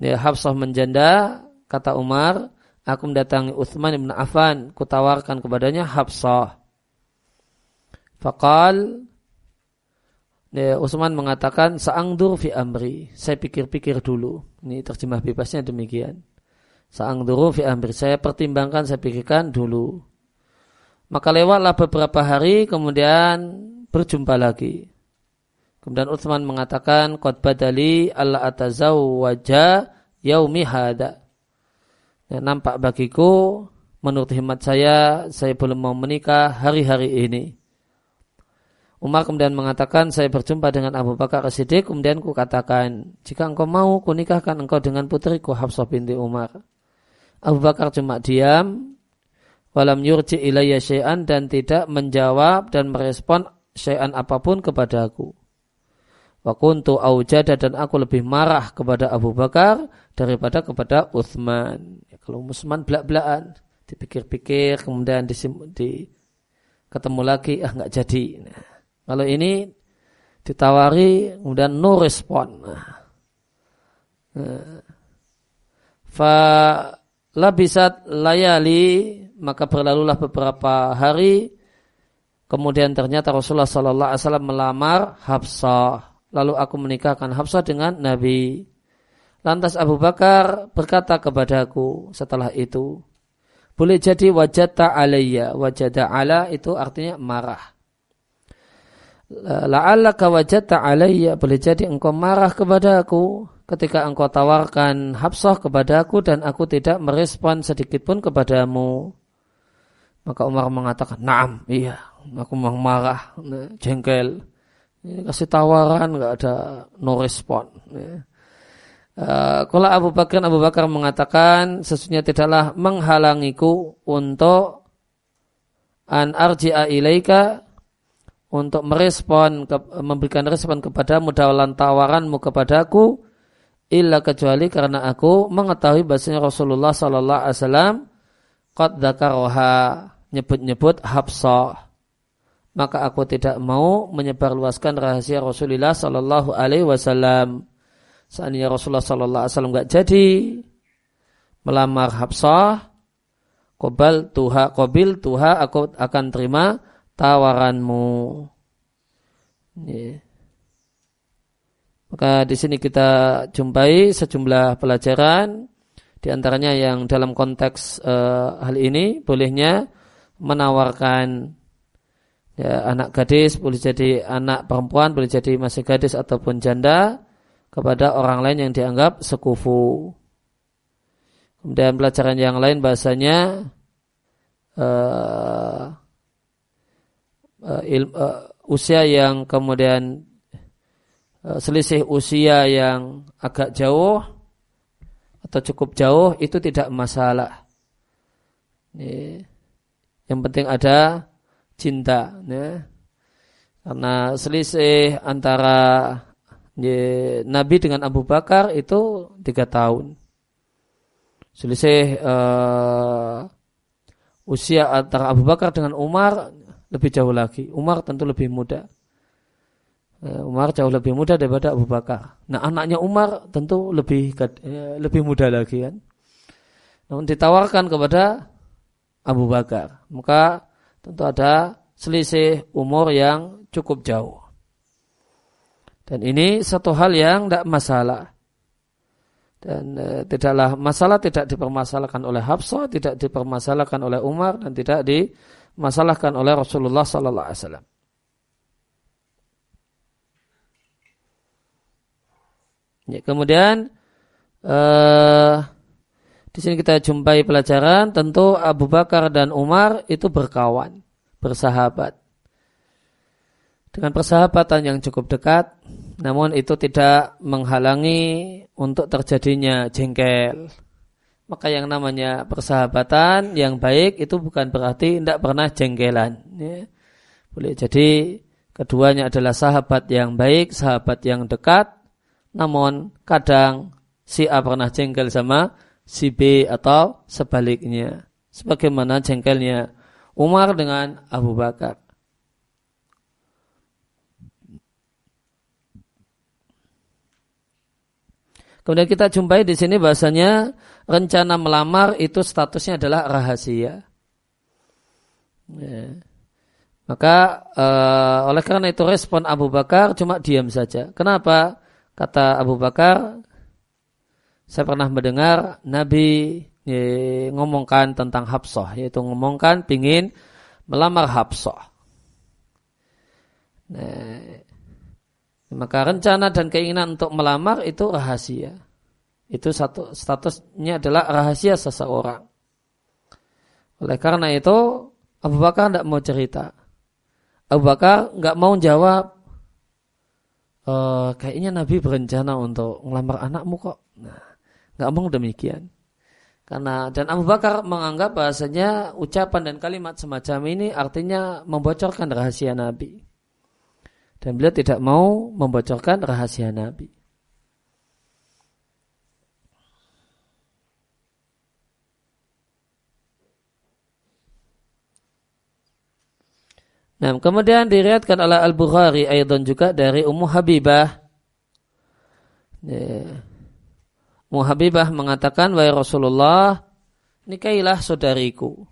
ya, Hafsah menjanda, kata Umar, aku mendatangi Uthman ibn Affan, kutawarkan kepadanya Hafsah. Fakal, ya, Utsman mengatakan, Sa'angdur fi amri, saya pikir-pikir dulu. Ini terjemah bebasnya demikian. Sa'angdur fi amri, saya pertimbangkan, saya pikirkan dulu. Maka lewatlah beberapa hari, kemudian berjumpa lagi. Kemudian Utsman mengatakan, "Qad badali Allah atazawwaja yaumi hada." Ya, nampak bagiku menurut hemat saya saya belum mau menikah hari-hari ini. Umar kemudian mengatakan saya berjumpa dengan Abu Bakar Siddiq kemudian ku katakan jika engkau mau ku nikahkan engkau dengan putriku Hafsah binti Umar. Abu Bakar cuma diam walam yurji ilayya syai'an dan tidak menjawab dan merespon syai'an apa pun kepadaku. Wa kuntu aujada dan aku lebih marah kepada Abu Bakar daripada kepada Uthman. Ya, kalau Uthman belak-belakan, dipikir-pikir, kemudian di, di ketemu lagi, ah nggak jadi. Nah, kalau ini ditawari, kemudian no respon. Nah, nah. Fa labisat layali maka berlalulah beberapa hari kemudian ternyata Rasulullah Sallallahu Alaihi Wasallam melamar Habsah Lalu aku menikahkan Hafsah dengan Nabi. Lantas Abu Bakar berkata kepadaku setelah itu, boleh jadi wajata alayya, wajada ala itu artinya marah. la'allaka wajadta alayya boleh jadi engkau marah kepada aku ketika engkau tawarkan Habsah kepada aku dan aku tidak merespon sedikit pun kepadamu. Maka Umar mengatakan, "Naam, iya, aku memang marah, jengkel. Kasih tawaran nggak ada no respon." Uh, kalau Abu Bakar Abu Bakar mengatakan sesungguhnya tidaklah menghalangiku untuk an arji'a ilaika untuk merespon memberikan respon kepadamu dalam tawaranmu kepadaku illa kecuali karena aku mengetahui bahasanya Rasulullah sallallahu alaihi wasallam qad nyebut-nyebut Hafsah maka aku tidak mau menyebarluaskan rahasia Rasulullah sallallahu alaihi wasallam seandainya Rasulullah sallallahu alaihi wasallam enggak jadi melamar Hafsah Qobal tuha qabil tuha aku akan terima tawaranmu. Yeah. Maka di sini kita jumpai sejumlah pelajaran di antaranya yang dalam konteks uh, hal ini bolehnya menawarkan ya, anak gadis boleh jadi anak perempuan boleh jadi masih gadis ataupun janda kepada orang lain yang dianggap sekufu. Kemudian pelajaran yang lain bahasanya uh, il, uh, usia yang kemudian selisih usia yang agak jauh atau cukup jauh itu tidak masalah. Yang penting ada cinta. Karena selisih antara Nabi dengan Abu Bakar itu tiga tahun. Selisih uh, usia antara Abu Bakar dengan Umar lebih jauh lagi. Umar tentu lebih muda. Eh, Umar jauh lebih muda daripada Abu Bakar. Nah anaknya Umar tentu lebih eh, lebih muda lagi kan. Namun ditawarkan kepada Abu Bakar. Maka tentu ada selisih umur yang cukup jauh. Dan ini satu hal yang tidak masalah. Dan e, tidaklah masalah tidak dipermasalahkan oleh Hafsah, tidak dipermasalahkan oleh Umar dan tidak dimasalahkan oleh Rasulullah sallallahu alaihi wasallam. Ya, kemudian uh, di sini kita jumpai pelajaran tentu Abu Bakar dan Umar itu berkawan, bersahabat. Dengan persahabatan yang cukup dekat, namun itu tidak menghalangi untuk terjadinya jengkel. Maka yang namanya persahabatan yang baik itu bukan berarti tidak pernah jengkelan. Ya. Boleh jadi keduanya adalah sahabat yang baik, sahabat yang dekat, namun kadang si A pernah jengkel sama si B atau sebaliknya. Sebagaimana jengkelnya Umar dengan Abu Bakar. Kemudian kita jumpai di sini bahasanya rencana melamar itu statusnya adalah rahasia. Ya. Maka uh, oleh karena itu respon Abu Bakar cuma diam saja. Kenapa? Kata Abu Bakar, saya pernah mendengar Nabi ye, ngomongkan tentang Habsah, yaitu ngomongkan pingin melamar Habsah. Nah, maka rencana dan keinginan untuk melamar itu rahasia. Itu satu statusnya adalah rahasia seseorang. Oleh karena itu Abu Bakar tidak mau cerita. Abu Bakar nggak mau jawab uh, kayaknya Nabi berencana untuk melamar anakmu kok. Nah, nggak ngomong demikian. Karena dan Abu Bakar menganggap bahasanya ucapan dan kalimat semacam ini artinya membocorkan rahasia Nabi. Dan beliau tidak mau membocorkan rahasia Nabi. Nah, kemudian diriatkan oleh Al-Bukhari ayat juga dari Ummu Habibah. Ya. Ummu Habibah mengatakan, Wahai Rasulullah, nikailah saudariku.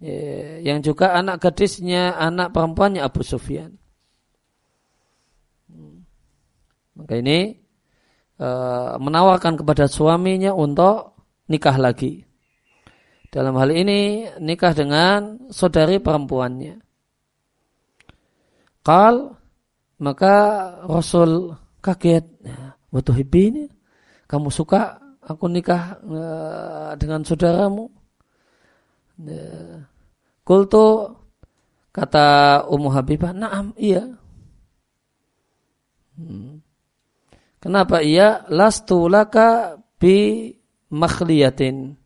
Ya, yang juga anak gadisnya, anak perempuannya Abu Sufyan. Maka ini uh, menawarkan kepada suaminya untuk nikah lagi. Dalam hal ini nikah dengan saudari perempuannya. Kal maka Rasul kaget. Waktu ini kamu suka aku nikah uh, dengan saudaramu? Kultu kata Ummu Habibah, naam iya. Hmm. Kenapa iya? Lastu laka bi makhliyatin.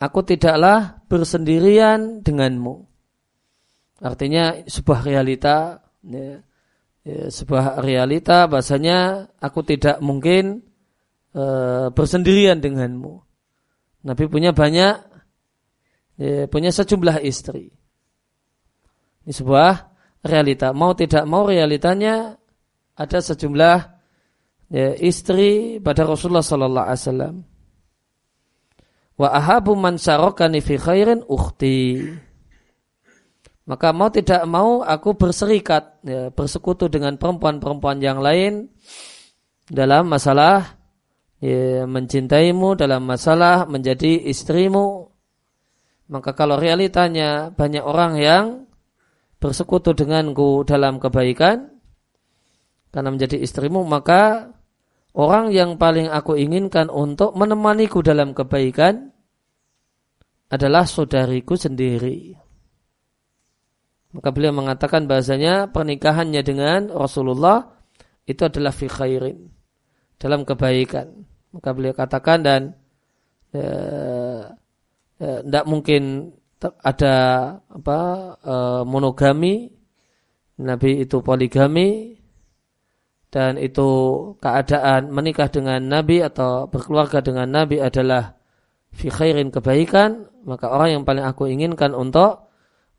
Aku tidaklah bersendirian denganmu. Artinya sebuah realita, ya, ya, sebuah realita bahasanya aku tidak mungkin e, bersendirian denganmu. Nabi punya banyak, ya, punya sejumlah istri. Ini sebuah realita. Mau tidak mau realitanya ada sejumlah ya, istri pada Rasulullah Sallallahu Alaihi Wasallam. Wa ahabu man syarokani fi khairin ukhti. Maka mau tidak mau aku berserikat, ya, bersekutu dengan perempuan-perempuan yang lain dalam masalah ya, mencintaimu, dalam masalah menjadi istrimu. Maka kalau realitanya banyak orang yang bersekutu denganku dalam kebaikan, karena menjadi istrimu, maka orang yang paling aku inginkan untuk menemaniku dalam kebaikan adalah saudariku sendiri. Maka beliau mengatakan bahasanya pernikahannya dengan Rasulullah itu adalah fi khairin dalam kebaikan. Maka beliau katakan dan tidak ya, ya, mungkin ada apa e, monogami, Nabi itu poligami, dan itu keadaan menikah dengan Nabi atau berkeluarga dengan Nabi adalah fi khairin kebaikan, maka orang yang paling aku inginkan untuk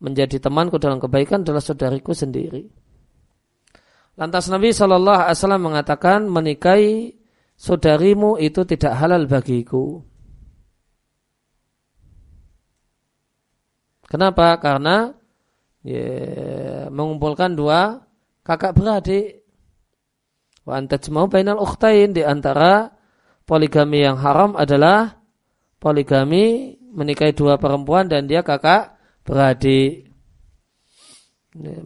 menjadi temanku dalam kebaikan adalah saudariku sendiri. Lantas Nabi Wasallam mengatakan menikahi saudarimu itu tidak halal bagiku. Kenapa? Karena ya, mengumpulkan dua kakak beradik Wa antajmau bainal ukhtain di antara poligami yang haram adalah poligami menikahi dua perempuan dan dia kakak beradik.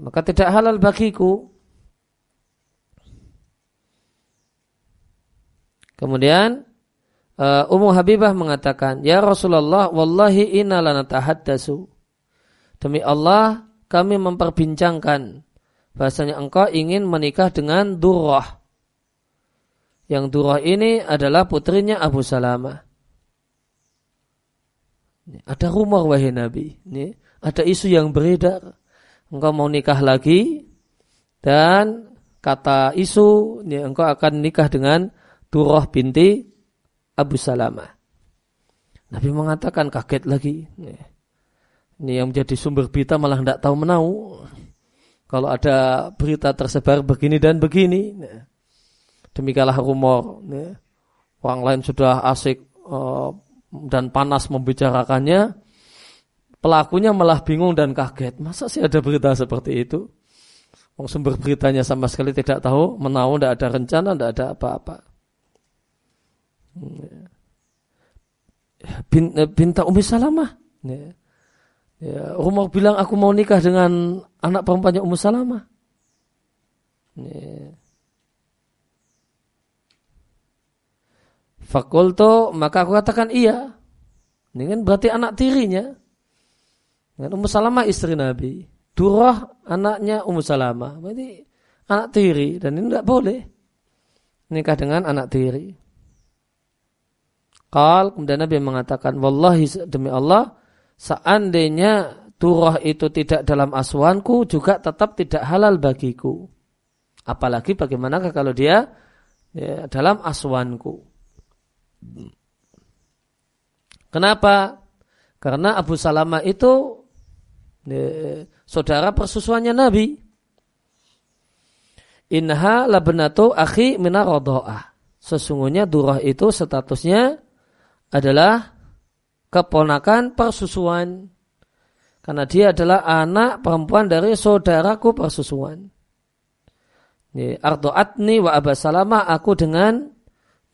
Maka tidak halal bagiku. Kemudian uh, Ummu Habibah mengatakan, "Ya Rasulullah, wallahi inna lana tahaddasu." Demi Allah, kami memperbincangkan bahasanya engkau ingin menikah dengan Durrah yang Durah ini adalah putrinya Abu Salamah. Ada rumor wahai Nabi. Ini ada isu yang beredar. Engkau mau nikah lagi dan kata isu ini engkau akan nikah dengan Durah binti Abu Salamah. Nabi mengatakan kaget lagi. Ini yang menjadi sumber berita malah tidak tahu menau. Kalau ada berita tersebar begini dan begini. Nah, demikianlah rumor. Ya. Orang lain sudah asik uh, dan panas membicarakannya, pelakunya malah bingung dan kaget. Masa sih ada berita seperti itu? Sumber beritanya sama sekali tidak tahu, menahu, tidak ada rencana, tidak ada apa-apa. Ya. Bin, eh, Binta Umi Salamah. Ya. Ya, rumor bilang aku mau nikah dengan anak perempuannya Ummu Salamah. Ya. Fakulto maka aku katakan iya. Ini kan berarti anak tirinya. Dengan Ummu Salamah istri Nabi. Durah anaknya Ummu Salamah. Berarti anak tiri dan ini tidak boleh nikah dengan anak tiri. Kal kemudian Nabi mengatakan, Wallahi demi Allah, seandainya Durah itu tidak dalam aswanku juga tetap tidak halal bagiku. Apalagi bagaimanakah kalau dia ya, dalam aswanku. Kenapa? Karena Abu Salamah itu eh, saudara persusuannya Nabi. Inha labnatu akhi minarodoah. Sesungguhnya durah itu statusnya adalah keponakan persusuan. Karena dia adalah anak perempuan dari saudaraku persusuan. Ardo'atni wa Abu Salamah aku dengan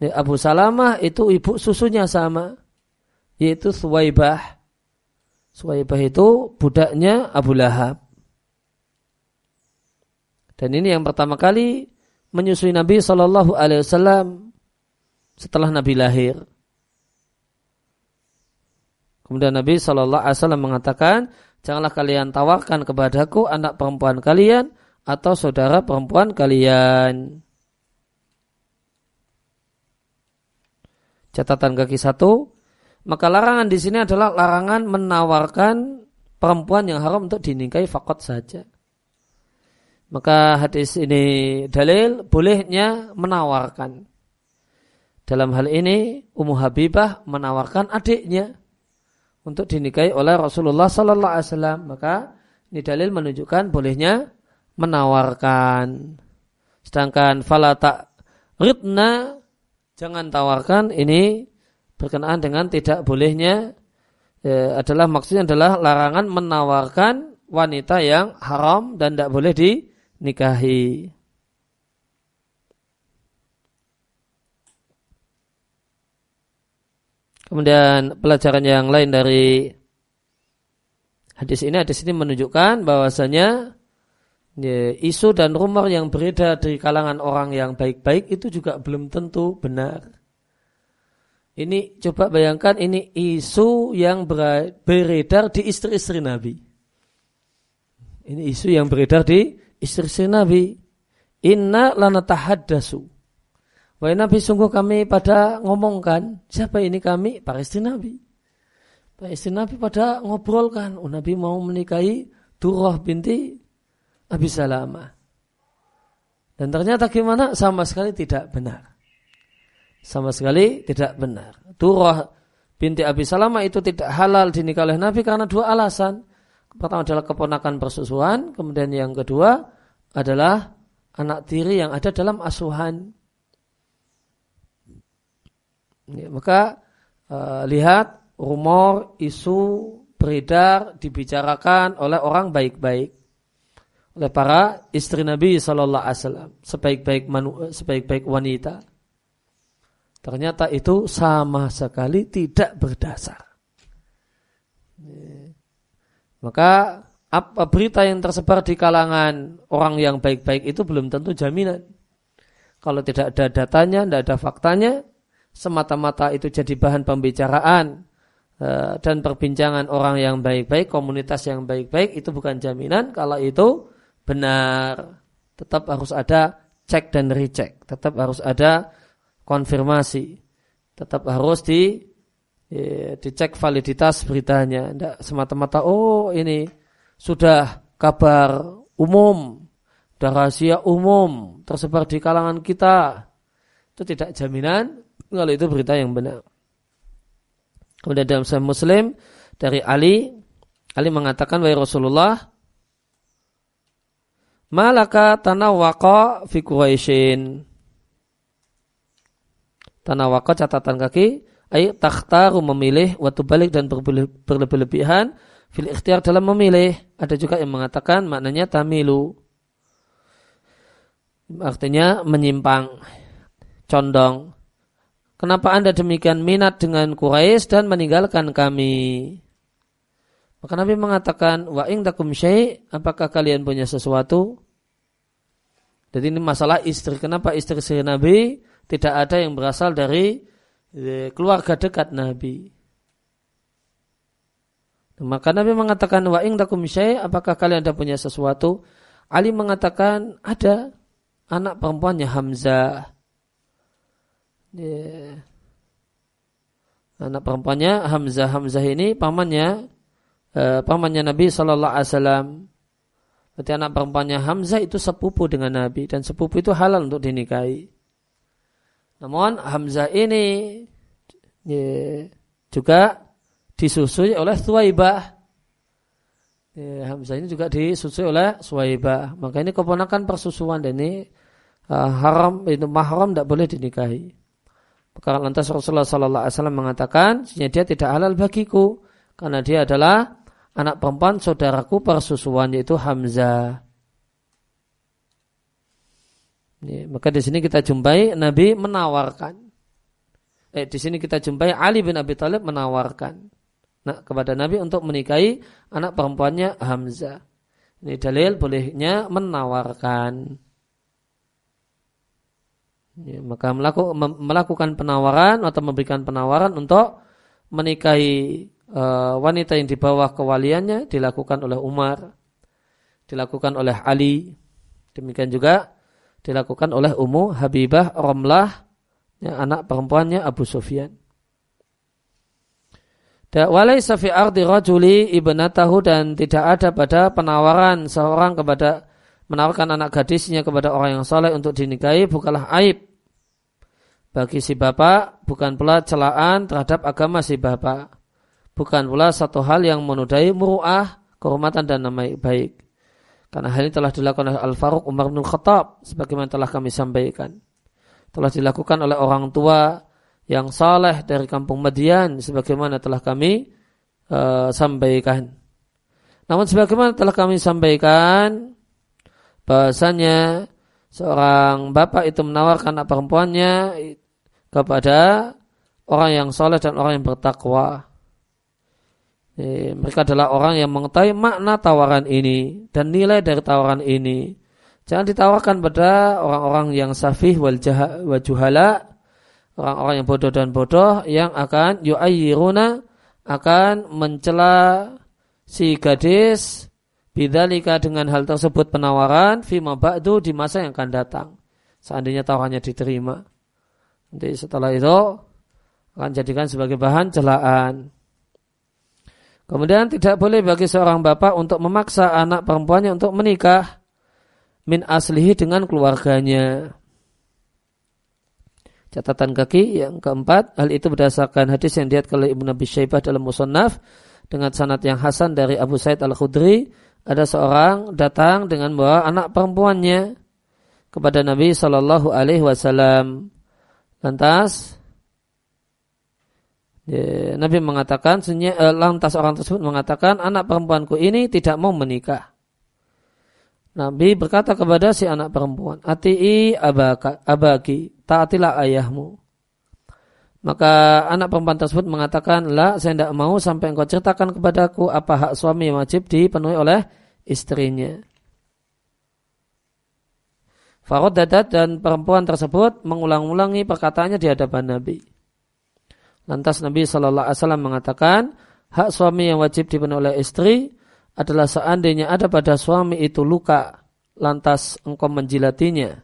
Abu Salamah itu ibu susunya sama, yaitu Suwaibah. Suwaibah itu budaknya Abu Lahab. Dan ini yang pertama kali menyusui Nabi Shallallahu Alaihi Wasallam setelah Nabi lahir. Kemudian Nabi Shallallahu Alaihi Wasallam mengatakan, janganlah kalian tawarkan kepadaku anak perempuan kalian atau saudara perempuan kalian. Catatan kaki satu, maka larangan di sini adalah larangan menawarkan perempuan yang haram untuk dinikahi fakot saja. Maka hadis ini dalil bolehnya menawarkan. Dalam hal ini Ummu Habibah menawarkan adiknya untuk dinikahi oleh Rasulullah Sallallahu Alaihi Wasallam. Maka ini dalil menunjukkan bolehnya menawarkan. Sedangkan falata ritna jangan tawarkan ini berkenaan dengan tidak bolehnya ya, adalah maksudnya adalah larangan menawarkan wanita yang haram dan tidak boleh dinikahi. Kemudian pelajaran yang lain dari hadis ini, hadis ini menunjukkan bahwasanya ya, isu dan rumor yang beredar di kalangan orang yang baik-baik itu juga belum tentu benar. Ini coba bayangkan ini isu yang beredar di istri-istri Nabi. Ini isu yang beredar di istri-istri Nabi. Inna lana tahaddasu. Wahai Nabi sungguh kami pada ngomongkan siapa ini kami para istri Nabi. Para istri Nabi pada ngobrolkan, oh, Nabi mau menikahi Durrah binti Abi Salama. Dan ternyata gimana? Sama sekali tidak benar. Sama sekali tidak benar. Durrah binti Abi Salama itu tidak halal dinikahi oleh Nabi karena dua alasan. Pertama adalah keponakan persusuan, kemudian yang kedua adalah anak tiri yang ada dalam asuhan. Ya, maka uh, lihat rumor, isu beredar, dibicarakan oleh orang baik-baik, oleh para istri Nabi Shallallahu Alaihi Wasallam, sebaik-baik sebaik-baik wanita. Ternyata itu sama sekali tidak berdasar. Ya. Maka apa berita yang tersebar di kalangan orang yang baik-baik itu belum tentu jaminan. Kalau tidak ada datanya, tidak ada faktanya, semata-mata itu jadi bahan pembicaraan eh, dan perbincangan orang yang baik-baik, komunitas yang baik-baik itu bukan jaminan kalau itu benar. Tetap harus ada cek dan recheck, tetap harus ada konfirmasi, tetap harus di ya, dicek validitas beritanya. Tidak semata-mata oh ini sudah kabar umum, sudah rahasia umum tersebar di kalangan kita. Itu tidak jaminan kalau itu berita yang benar. Kemudian dalam Sahih Muslim dari Ali, Ali mengatakan wahai Rasulullah, Malaka tanawwaqa fi Quraisyin. Tanawwaqa catatan kaki, ay takhtaru memilih waktu balik dan berlebih-lebihan fil ikhtiar dalam memilih. Ada juga yang mengatakan maknanya tamilu. Artinya menyimpang, condong. Kenapa anda demikian minat dengan Quraisy dan meninggalkan kami? Maka Nabi mengatakan, wa ing takum syai, apakah kalian punya sesuatu? Jadi ini masalah istri. Kenapa istri istri Nabi tidak ada yang berasal dari eh, keluarga dekat Nabi? Maka Nabi mengatakan, wa ing takum syai, apakah kalian ada punya sesuatu? Ali mengatakan, ada anak perempuannya Hamzah. Anak perempuannya Hamzah Hamzah ini pamannya eh, pamannya Nabi Shallallahu Alaihi Wasallam. Berarti anak perempuannya Hamzah itu sepupu dengan Nabi dan sepupu itu halal untuk dinikahi. Namun Hamzah ini ya, juga disusui oleh Suwaibah. Ya, Hamzah ini juga disusui oleh Suwaibah. Maka ini keponakan persusuan dan ini uh, haram itu mahram tidak boleh dinikahi. Maka lantas Rasulullah Sallallahu Alaihi Wasallam mengatakan, dia tidak halal bagiku karena dia adalah anak perempuan saudaraku persusuan yaitu Hamzah. Ya, maka di sini kita jumpai Nabi menawarkan. Eh, di sini kita jumpai Ali bin Abi Thalib menawarkan nah, kepada Nabi untuk menikahi anak perempuannya Hamzah. Ini dalil bolehnya menawarkan. Ya, maka melaku, melakukan penawaran atau memberikan penawaran untuk menikahi uh, wanita yang di bawah kewaliannya dilakukan oleh Umar, dilakukan oleh Ali, demikian juga dilakukan oleh Ummu Habibah Romlah, ya, anak perempuannya Abu Sufyan. Walai safi ardi rajuli ibnatahu dan tidak ada pada penawaran seorang kepada menawarkan anak gadisnya kepada orang yang soleh untuk dinikahi bukanlah aib bagi si bapak, bukan pula celaan terhadap agama si bapak. Bukan pula satu hal yang menudai muruah, kehormatan dan nama baik. Karena hal ini telah dilakukan oleh Al-Faruq Umar bin Khattab sebagaimana telah kami sampaikan. Telah dilakukan oleh orang tua yang saleh dari kampung Madian sebagaimana telah kami uh, sampaikan. Namun sebagaimana telah kami sampaikan bahasanya seorang bapak itu menawarkan anak perempuannya kepada orang yang soleh dan orang yang bertakwa. mereka adalah orang yang mengetahui makna tawaran ini dan nilai dari tawaran ini. Jangan ditawarkan pada orang-orang yang safih wal juhala orang-orang yang bodoh dan bodoh yang akan yu'ayyiruna akan mencela si gadis bidalika dengan hal tersebut penawaran fima ba'du di masa yang akan datang. Seandainya tawarannya diterima. Nanti setelah itu akan jadikan sebagai bahan celaan. Kemudian tidak boleh bagi seorang bapak untuk memaksa anak perempuannya untuk menikah min aslihi dengan keluarganya. Catatan kaki yang keempat, hal itu berdasarkan hadis yang diat oleh Ibnu Nabi Syaibah dalam Musannaf dengan sanad yang hasan dari Abu Said Al-Khudri, ada seorang datang dengan bawa anak perempuannya kepada Nabi Shallallahu alaihi wasallam. Lantas ya, Nabi mengatakan eh, lantas orang tersebut mengatakan anak perempuanku ini tidak mau menikah. Nabi berkata kepada si anak perempuan, Ati'i abaki, taatilah ayahmu. Maka anak perempuan tersebut mengatakan, La, saya tidak mau sampai engkau ceritakan kepadaku apa hak suami yang wajib dipenuhi oleh istrinya. Farod dadat dan perempuan tersebut mengulang-ulangi perkataannya di hadapan Nabi. Lantas Nabi Shallallahu Alaihi Wasallam mengatakan, hak suami yang wajib dipenuhi oleh istri adalah seandainya ada pada suami itu luka lantas engkau menjilatinya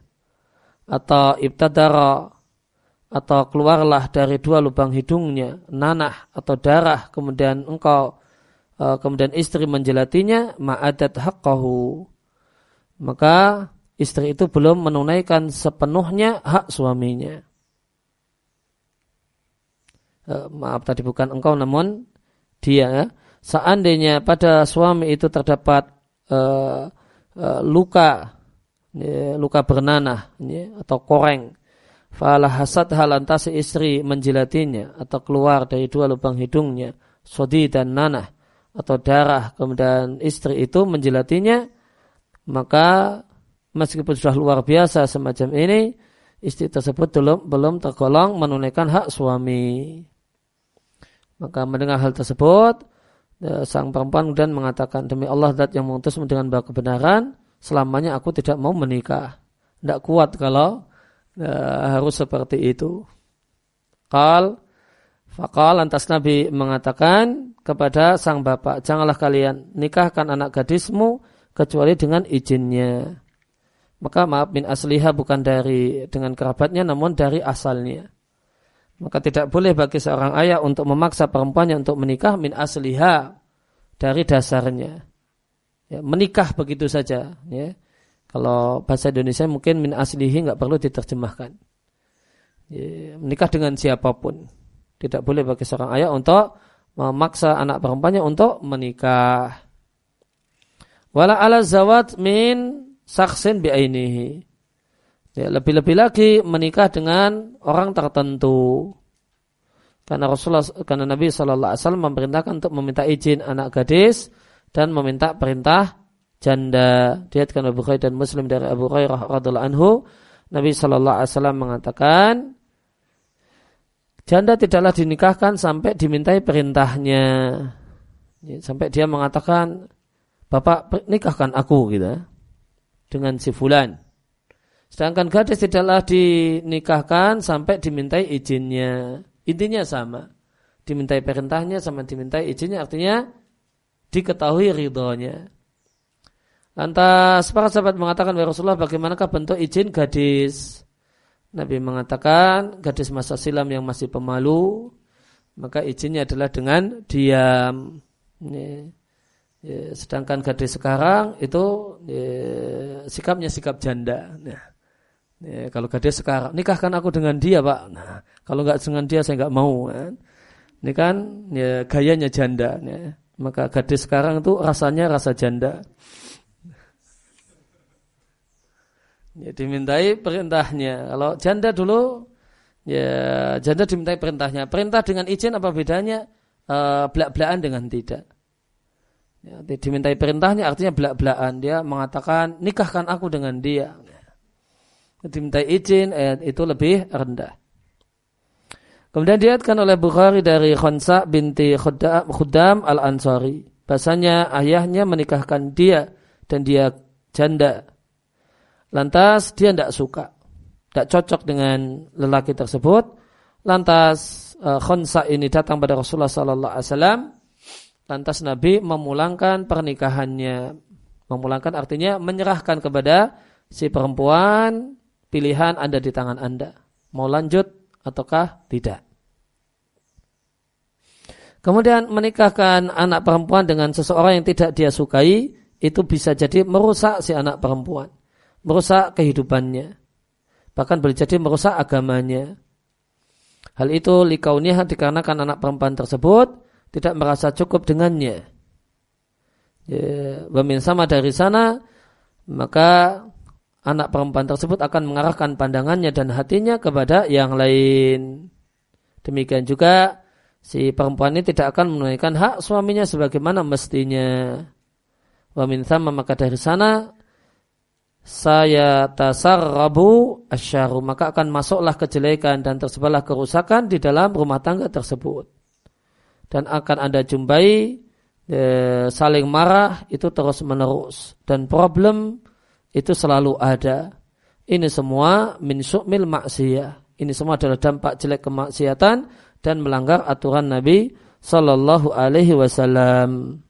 atau ibtadara atau keluarlah dari dua lubang hidungnya nanah atau darah kemudian engkau e, kemudian istri menjilatinya ma'adat haqqahu maka istri itu belum menunaikan sepenuhnya hak suaminya. E, maaf tadi bukan engkau namun dia seandainya pada suami itu terdapat uh, uh, luka ya, luka bernanah ya, atau koreng falah hasad halantas istri menjilatinya atau keluar dari dua lubang hidungnya sodi dan nanah atau darah kemudian istri itu menjilatinya maka meskipun sudah luar biasa semacam ini istri tersebut belum belum tergolong menunaikan hak suami. Maka mendengar hal tersebut Ya, sang perempuan kemudian mengatakan demi Allah dat yang mengutusmu dengan bawa kebenaran selamanya aku tidak mau menikah. Tidak kuat kalau ya, harus seperti itu. Kal fakal lantas Nabi mengatakan kepada sang bapak janganlah kalian nikahkan anak gadismu kecuali dengan izinnya maka maaf min asliha bukan dari dengan kerabatnya namun dari asalnya maka tidak boleh bagi seorang ayah untuk memaksa perempuannya untuk menikah min asliha dari dasarnya. Ya, menikah begitu saja. Ya. Kalau bahasa Indonesia mungkin min aslihi nggak perlu diterjemahkan. Ya, menikah dengan siapa pun. Tidak boleh bagi seorang ayah untuk memaksa anak perempuannya untuk menikah. Wala ala zawat min saksin bi'ainihi. Ya, lebih-lebih lagi menikah dengan orang tertentu. Karena Rasulullah, karena Nabi Shallallahu Alaihi Wasallam memerintahkan untuk meminta izin anak gadis dan meminta perintah janda. Diatkan Abu Bukhari dan Muslim dari Abu Hurairah radhiallahu anhu. Nabi Shallallahu Alaihi Wasallam mengatakan, janda tidaklah dinikahkan sampai dimintai perintahnya. Sampai dia mengatakan, bapak nikahkan aku gitu ya, dengan si fulan. Sedangkan gadis tidaklah dinikahkan sampai dimintai izinnya. Intinya sama. Dimintai perintahnya sama dimintai izinnya artinya diketahui ridhonya. Lantas para sahabat mengatakan, Ya Rasulullah bagaimanakah bentuk izin gadis? Nabi mengatakan, gadis masa silam yang masih pemalu, maka izinnya adalah dengan diam. Ini. Ya, sedangkan gadis sekarang itu ya, sikapnya sikap janda. Nah, ya, kalau gadis sekarang nikahkan aku dengan dia pak. Nah, kalau nggak dengan dia saya nggak mau. Kan? Ini kan ya, gayanya janda. Ya. Maka gadis sekarang itu rasanya rasa janda. Ya, dimintai perintahnya. Kalau janda dulu ya janda dimintai perintahnya. Perintah dengan izin apa bedanya? Uh, belak-belakan dengan tidak. Ya, dimintai perintahnya artinya belak-belakan. Dia mengatakan nikahkan aku dengan dia. Dimintai izin ayat itu lebih rendah. Kemudian diatkan oleh Bukhari dari Khonsa binti Khudam al-Ansari. Bahasanya ayahnya menikahkan dia dan dia janda. Lantas dia tidak suka. Tidak cocok dengan lelaki tersebut. Lantas uh, Khonsa ini datang pada Rasulullah Sallallahu Alaihi Wasallam Lantas Nabi memulangkan pernikahannya. Memulangkan artinya menyerahkan kepada si perempuan pilihan Anda di tangan Anda. Mau lanjut ataukah tidak. Kemudian menikahkan anak perempuan dengan seseorang yang tidak dia sukai itu bisa jadi merusak si anak perempuan. Merusak kehidupannya. Bahkan boleh jadi merusak agamanya. Hal itu likauniha dikarenakan anak perempuan tersebut tidak merasa cukup dengannya. Ya, sama dari sana, maka anak perempuan tersebut akan mengarahkan pandangannya dan hatinya kepada yang lain. Demikian juga si perempuan ini tidak akan menunaikan hak suaminya sebagaimana mestinya. Wamin sama maka dari sana saya tasar rabu asyaru maka akan masuklah kejelekan dan tersebarlah kerusakan di dalam rumah tangga tersebut dan akan Anda jumpai e, saling marah itu terus menerus dan problem itu selalu ada. Ini semua min su'mil maksiyah. Ini semua adalah dampak jelek kemaksiatan dan melanggar aturan Nabi Sallallahu Alaihi Wasallam.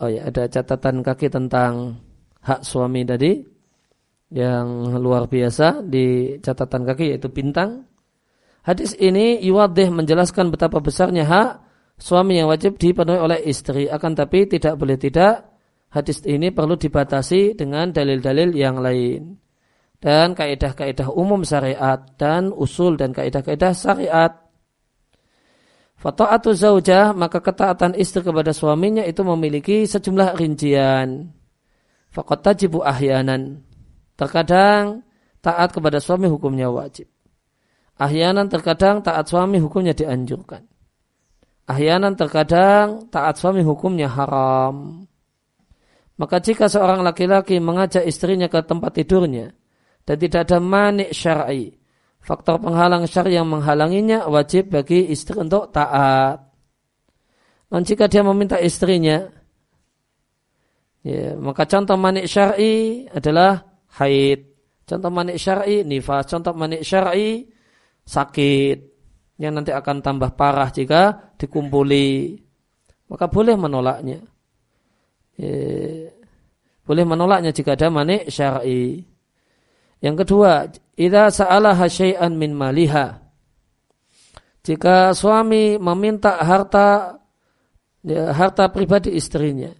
oh ya, ada catatan kaki tentang hak suami tadi yang luar biasa di catatan kaki yaitu bintang. Hadis ini yuwadih menjelaskan betapa besarnya hak suami yang wajib dipenuhi oleh istri. Akan tapi tidak boleh tidak hadis ini perlu dibatasi dengan dalil-dalil yang lain. Dan kaidah-kaidah umum syariat dan usul dan kaidah-kaidah syariat. Fata'atu zaujah maka ketaatan istri kepada suaminya itu memiliki sejumlah rincian. Fakot tajibu ahyanan. Terkadang taat kepada suami hukumnya wajib. Ahyanan terkadang taat suami hukumnya dianjurkan. Ahyanan terkadang taat suami hukumnya haram. Maka jika seorang laki-laki mengajak istrinya ke tempat tidurnya dan tidak ada manik syar'i, faktor penghalang syar'i yang menghalanginya wajib bagi istri untuk taat. Dan jika dia meminta istrinya, ya, maka contoh manik syar'i adalah haid. Contoh manik syar'i nifas. Contoh manik syar'i sakit yang nanti akan tambah parah jika dikumpuli. Maka boleh menolaknya. Ya, boleh menolaknya jika ada manik syar'i. Yang kedua idza sa'alaha syai'an min maliha. Jika suami meminta harta ya, harta pribadi istrinya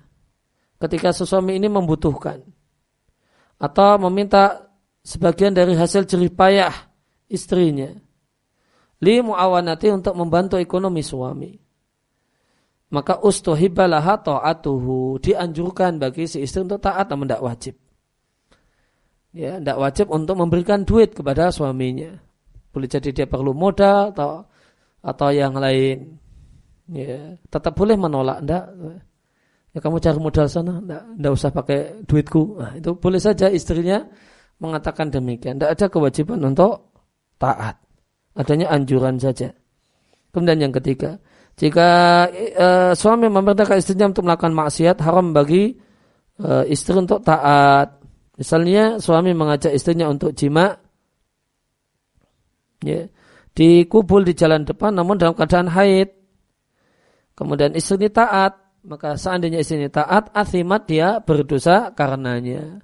ketika sesuami ini membutuhkan atau meminta sebagian dari hasil jerih payah istrinya li muawanati untuk membantu ekonomi suami. Maka ustuhibalaha ta'atuhu dianjurkan bagi si istri untuk taat namun tidak wajib. Ya, tidak wajib untuk memberikan duit kepada suaminya. Boleh jadi dia perlu modal atau atau yang lain. Ya, tetap boleh menolak, tidak. Ya kamu cari modal sana, tidak, tidak usah pakai duitku. Nah, itu boleh saja istrinya mengatakan demikian. Tidak ada kewajiban untuk taat. Adanya anjuran saja. Kemudian yang ketiga, Jika e, suami memerintahkan istrinya untuk melakukan maksiat, haram bagi e, istri untuk taat. Misalnya suami mengajak istrinya untuk jima, ya, dikubul di jalan depan namun dalam keadaan haid. Kemudian istri taat, maka seandainya istri taat, asimat dia berdosa karenanya.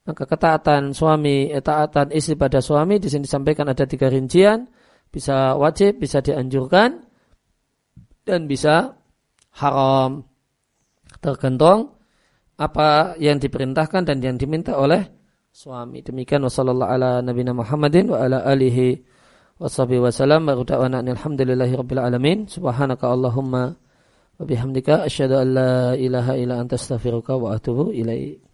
Maka ketaatan suami, eh, taatan istri pada suami di sini disampaikan ada tiga rincian, bisa wajib, bisa dianjurkan, dan bisa haram. Tergantung apa yang diperintahkan dan yang diminta oleh suami. Demikian wasallallahu ala nabiyina Muhammadin wa ala alihi washabihi wasallam wa da'wana alhamdulillahi rabbil alamin. Subhanaka Allahumma wa bihamdika asyhadu an la ilaha illa anta astaghfiruka wa atubu ilaik.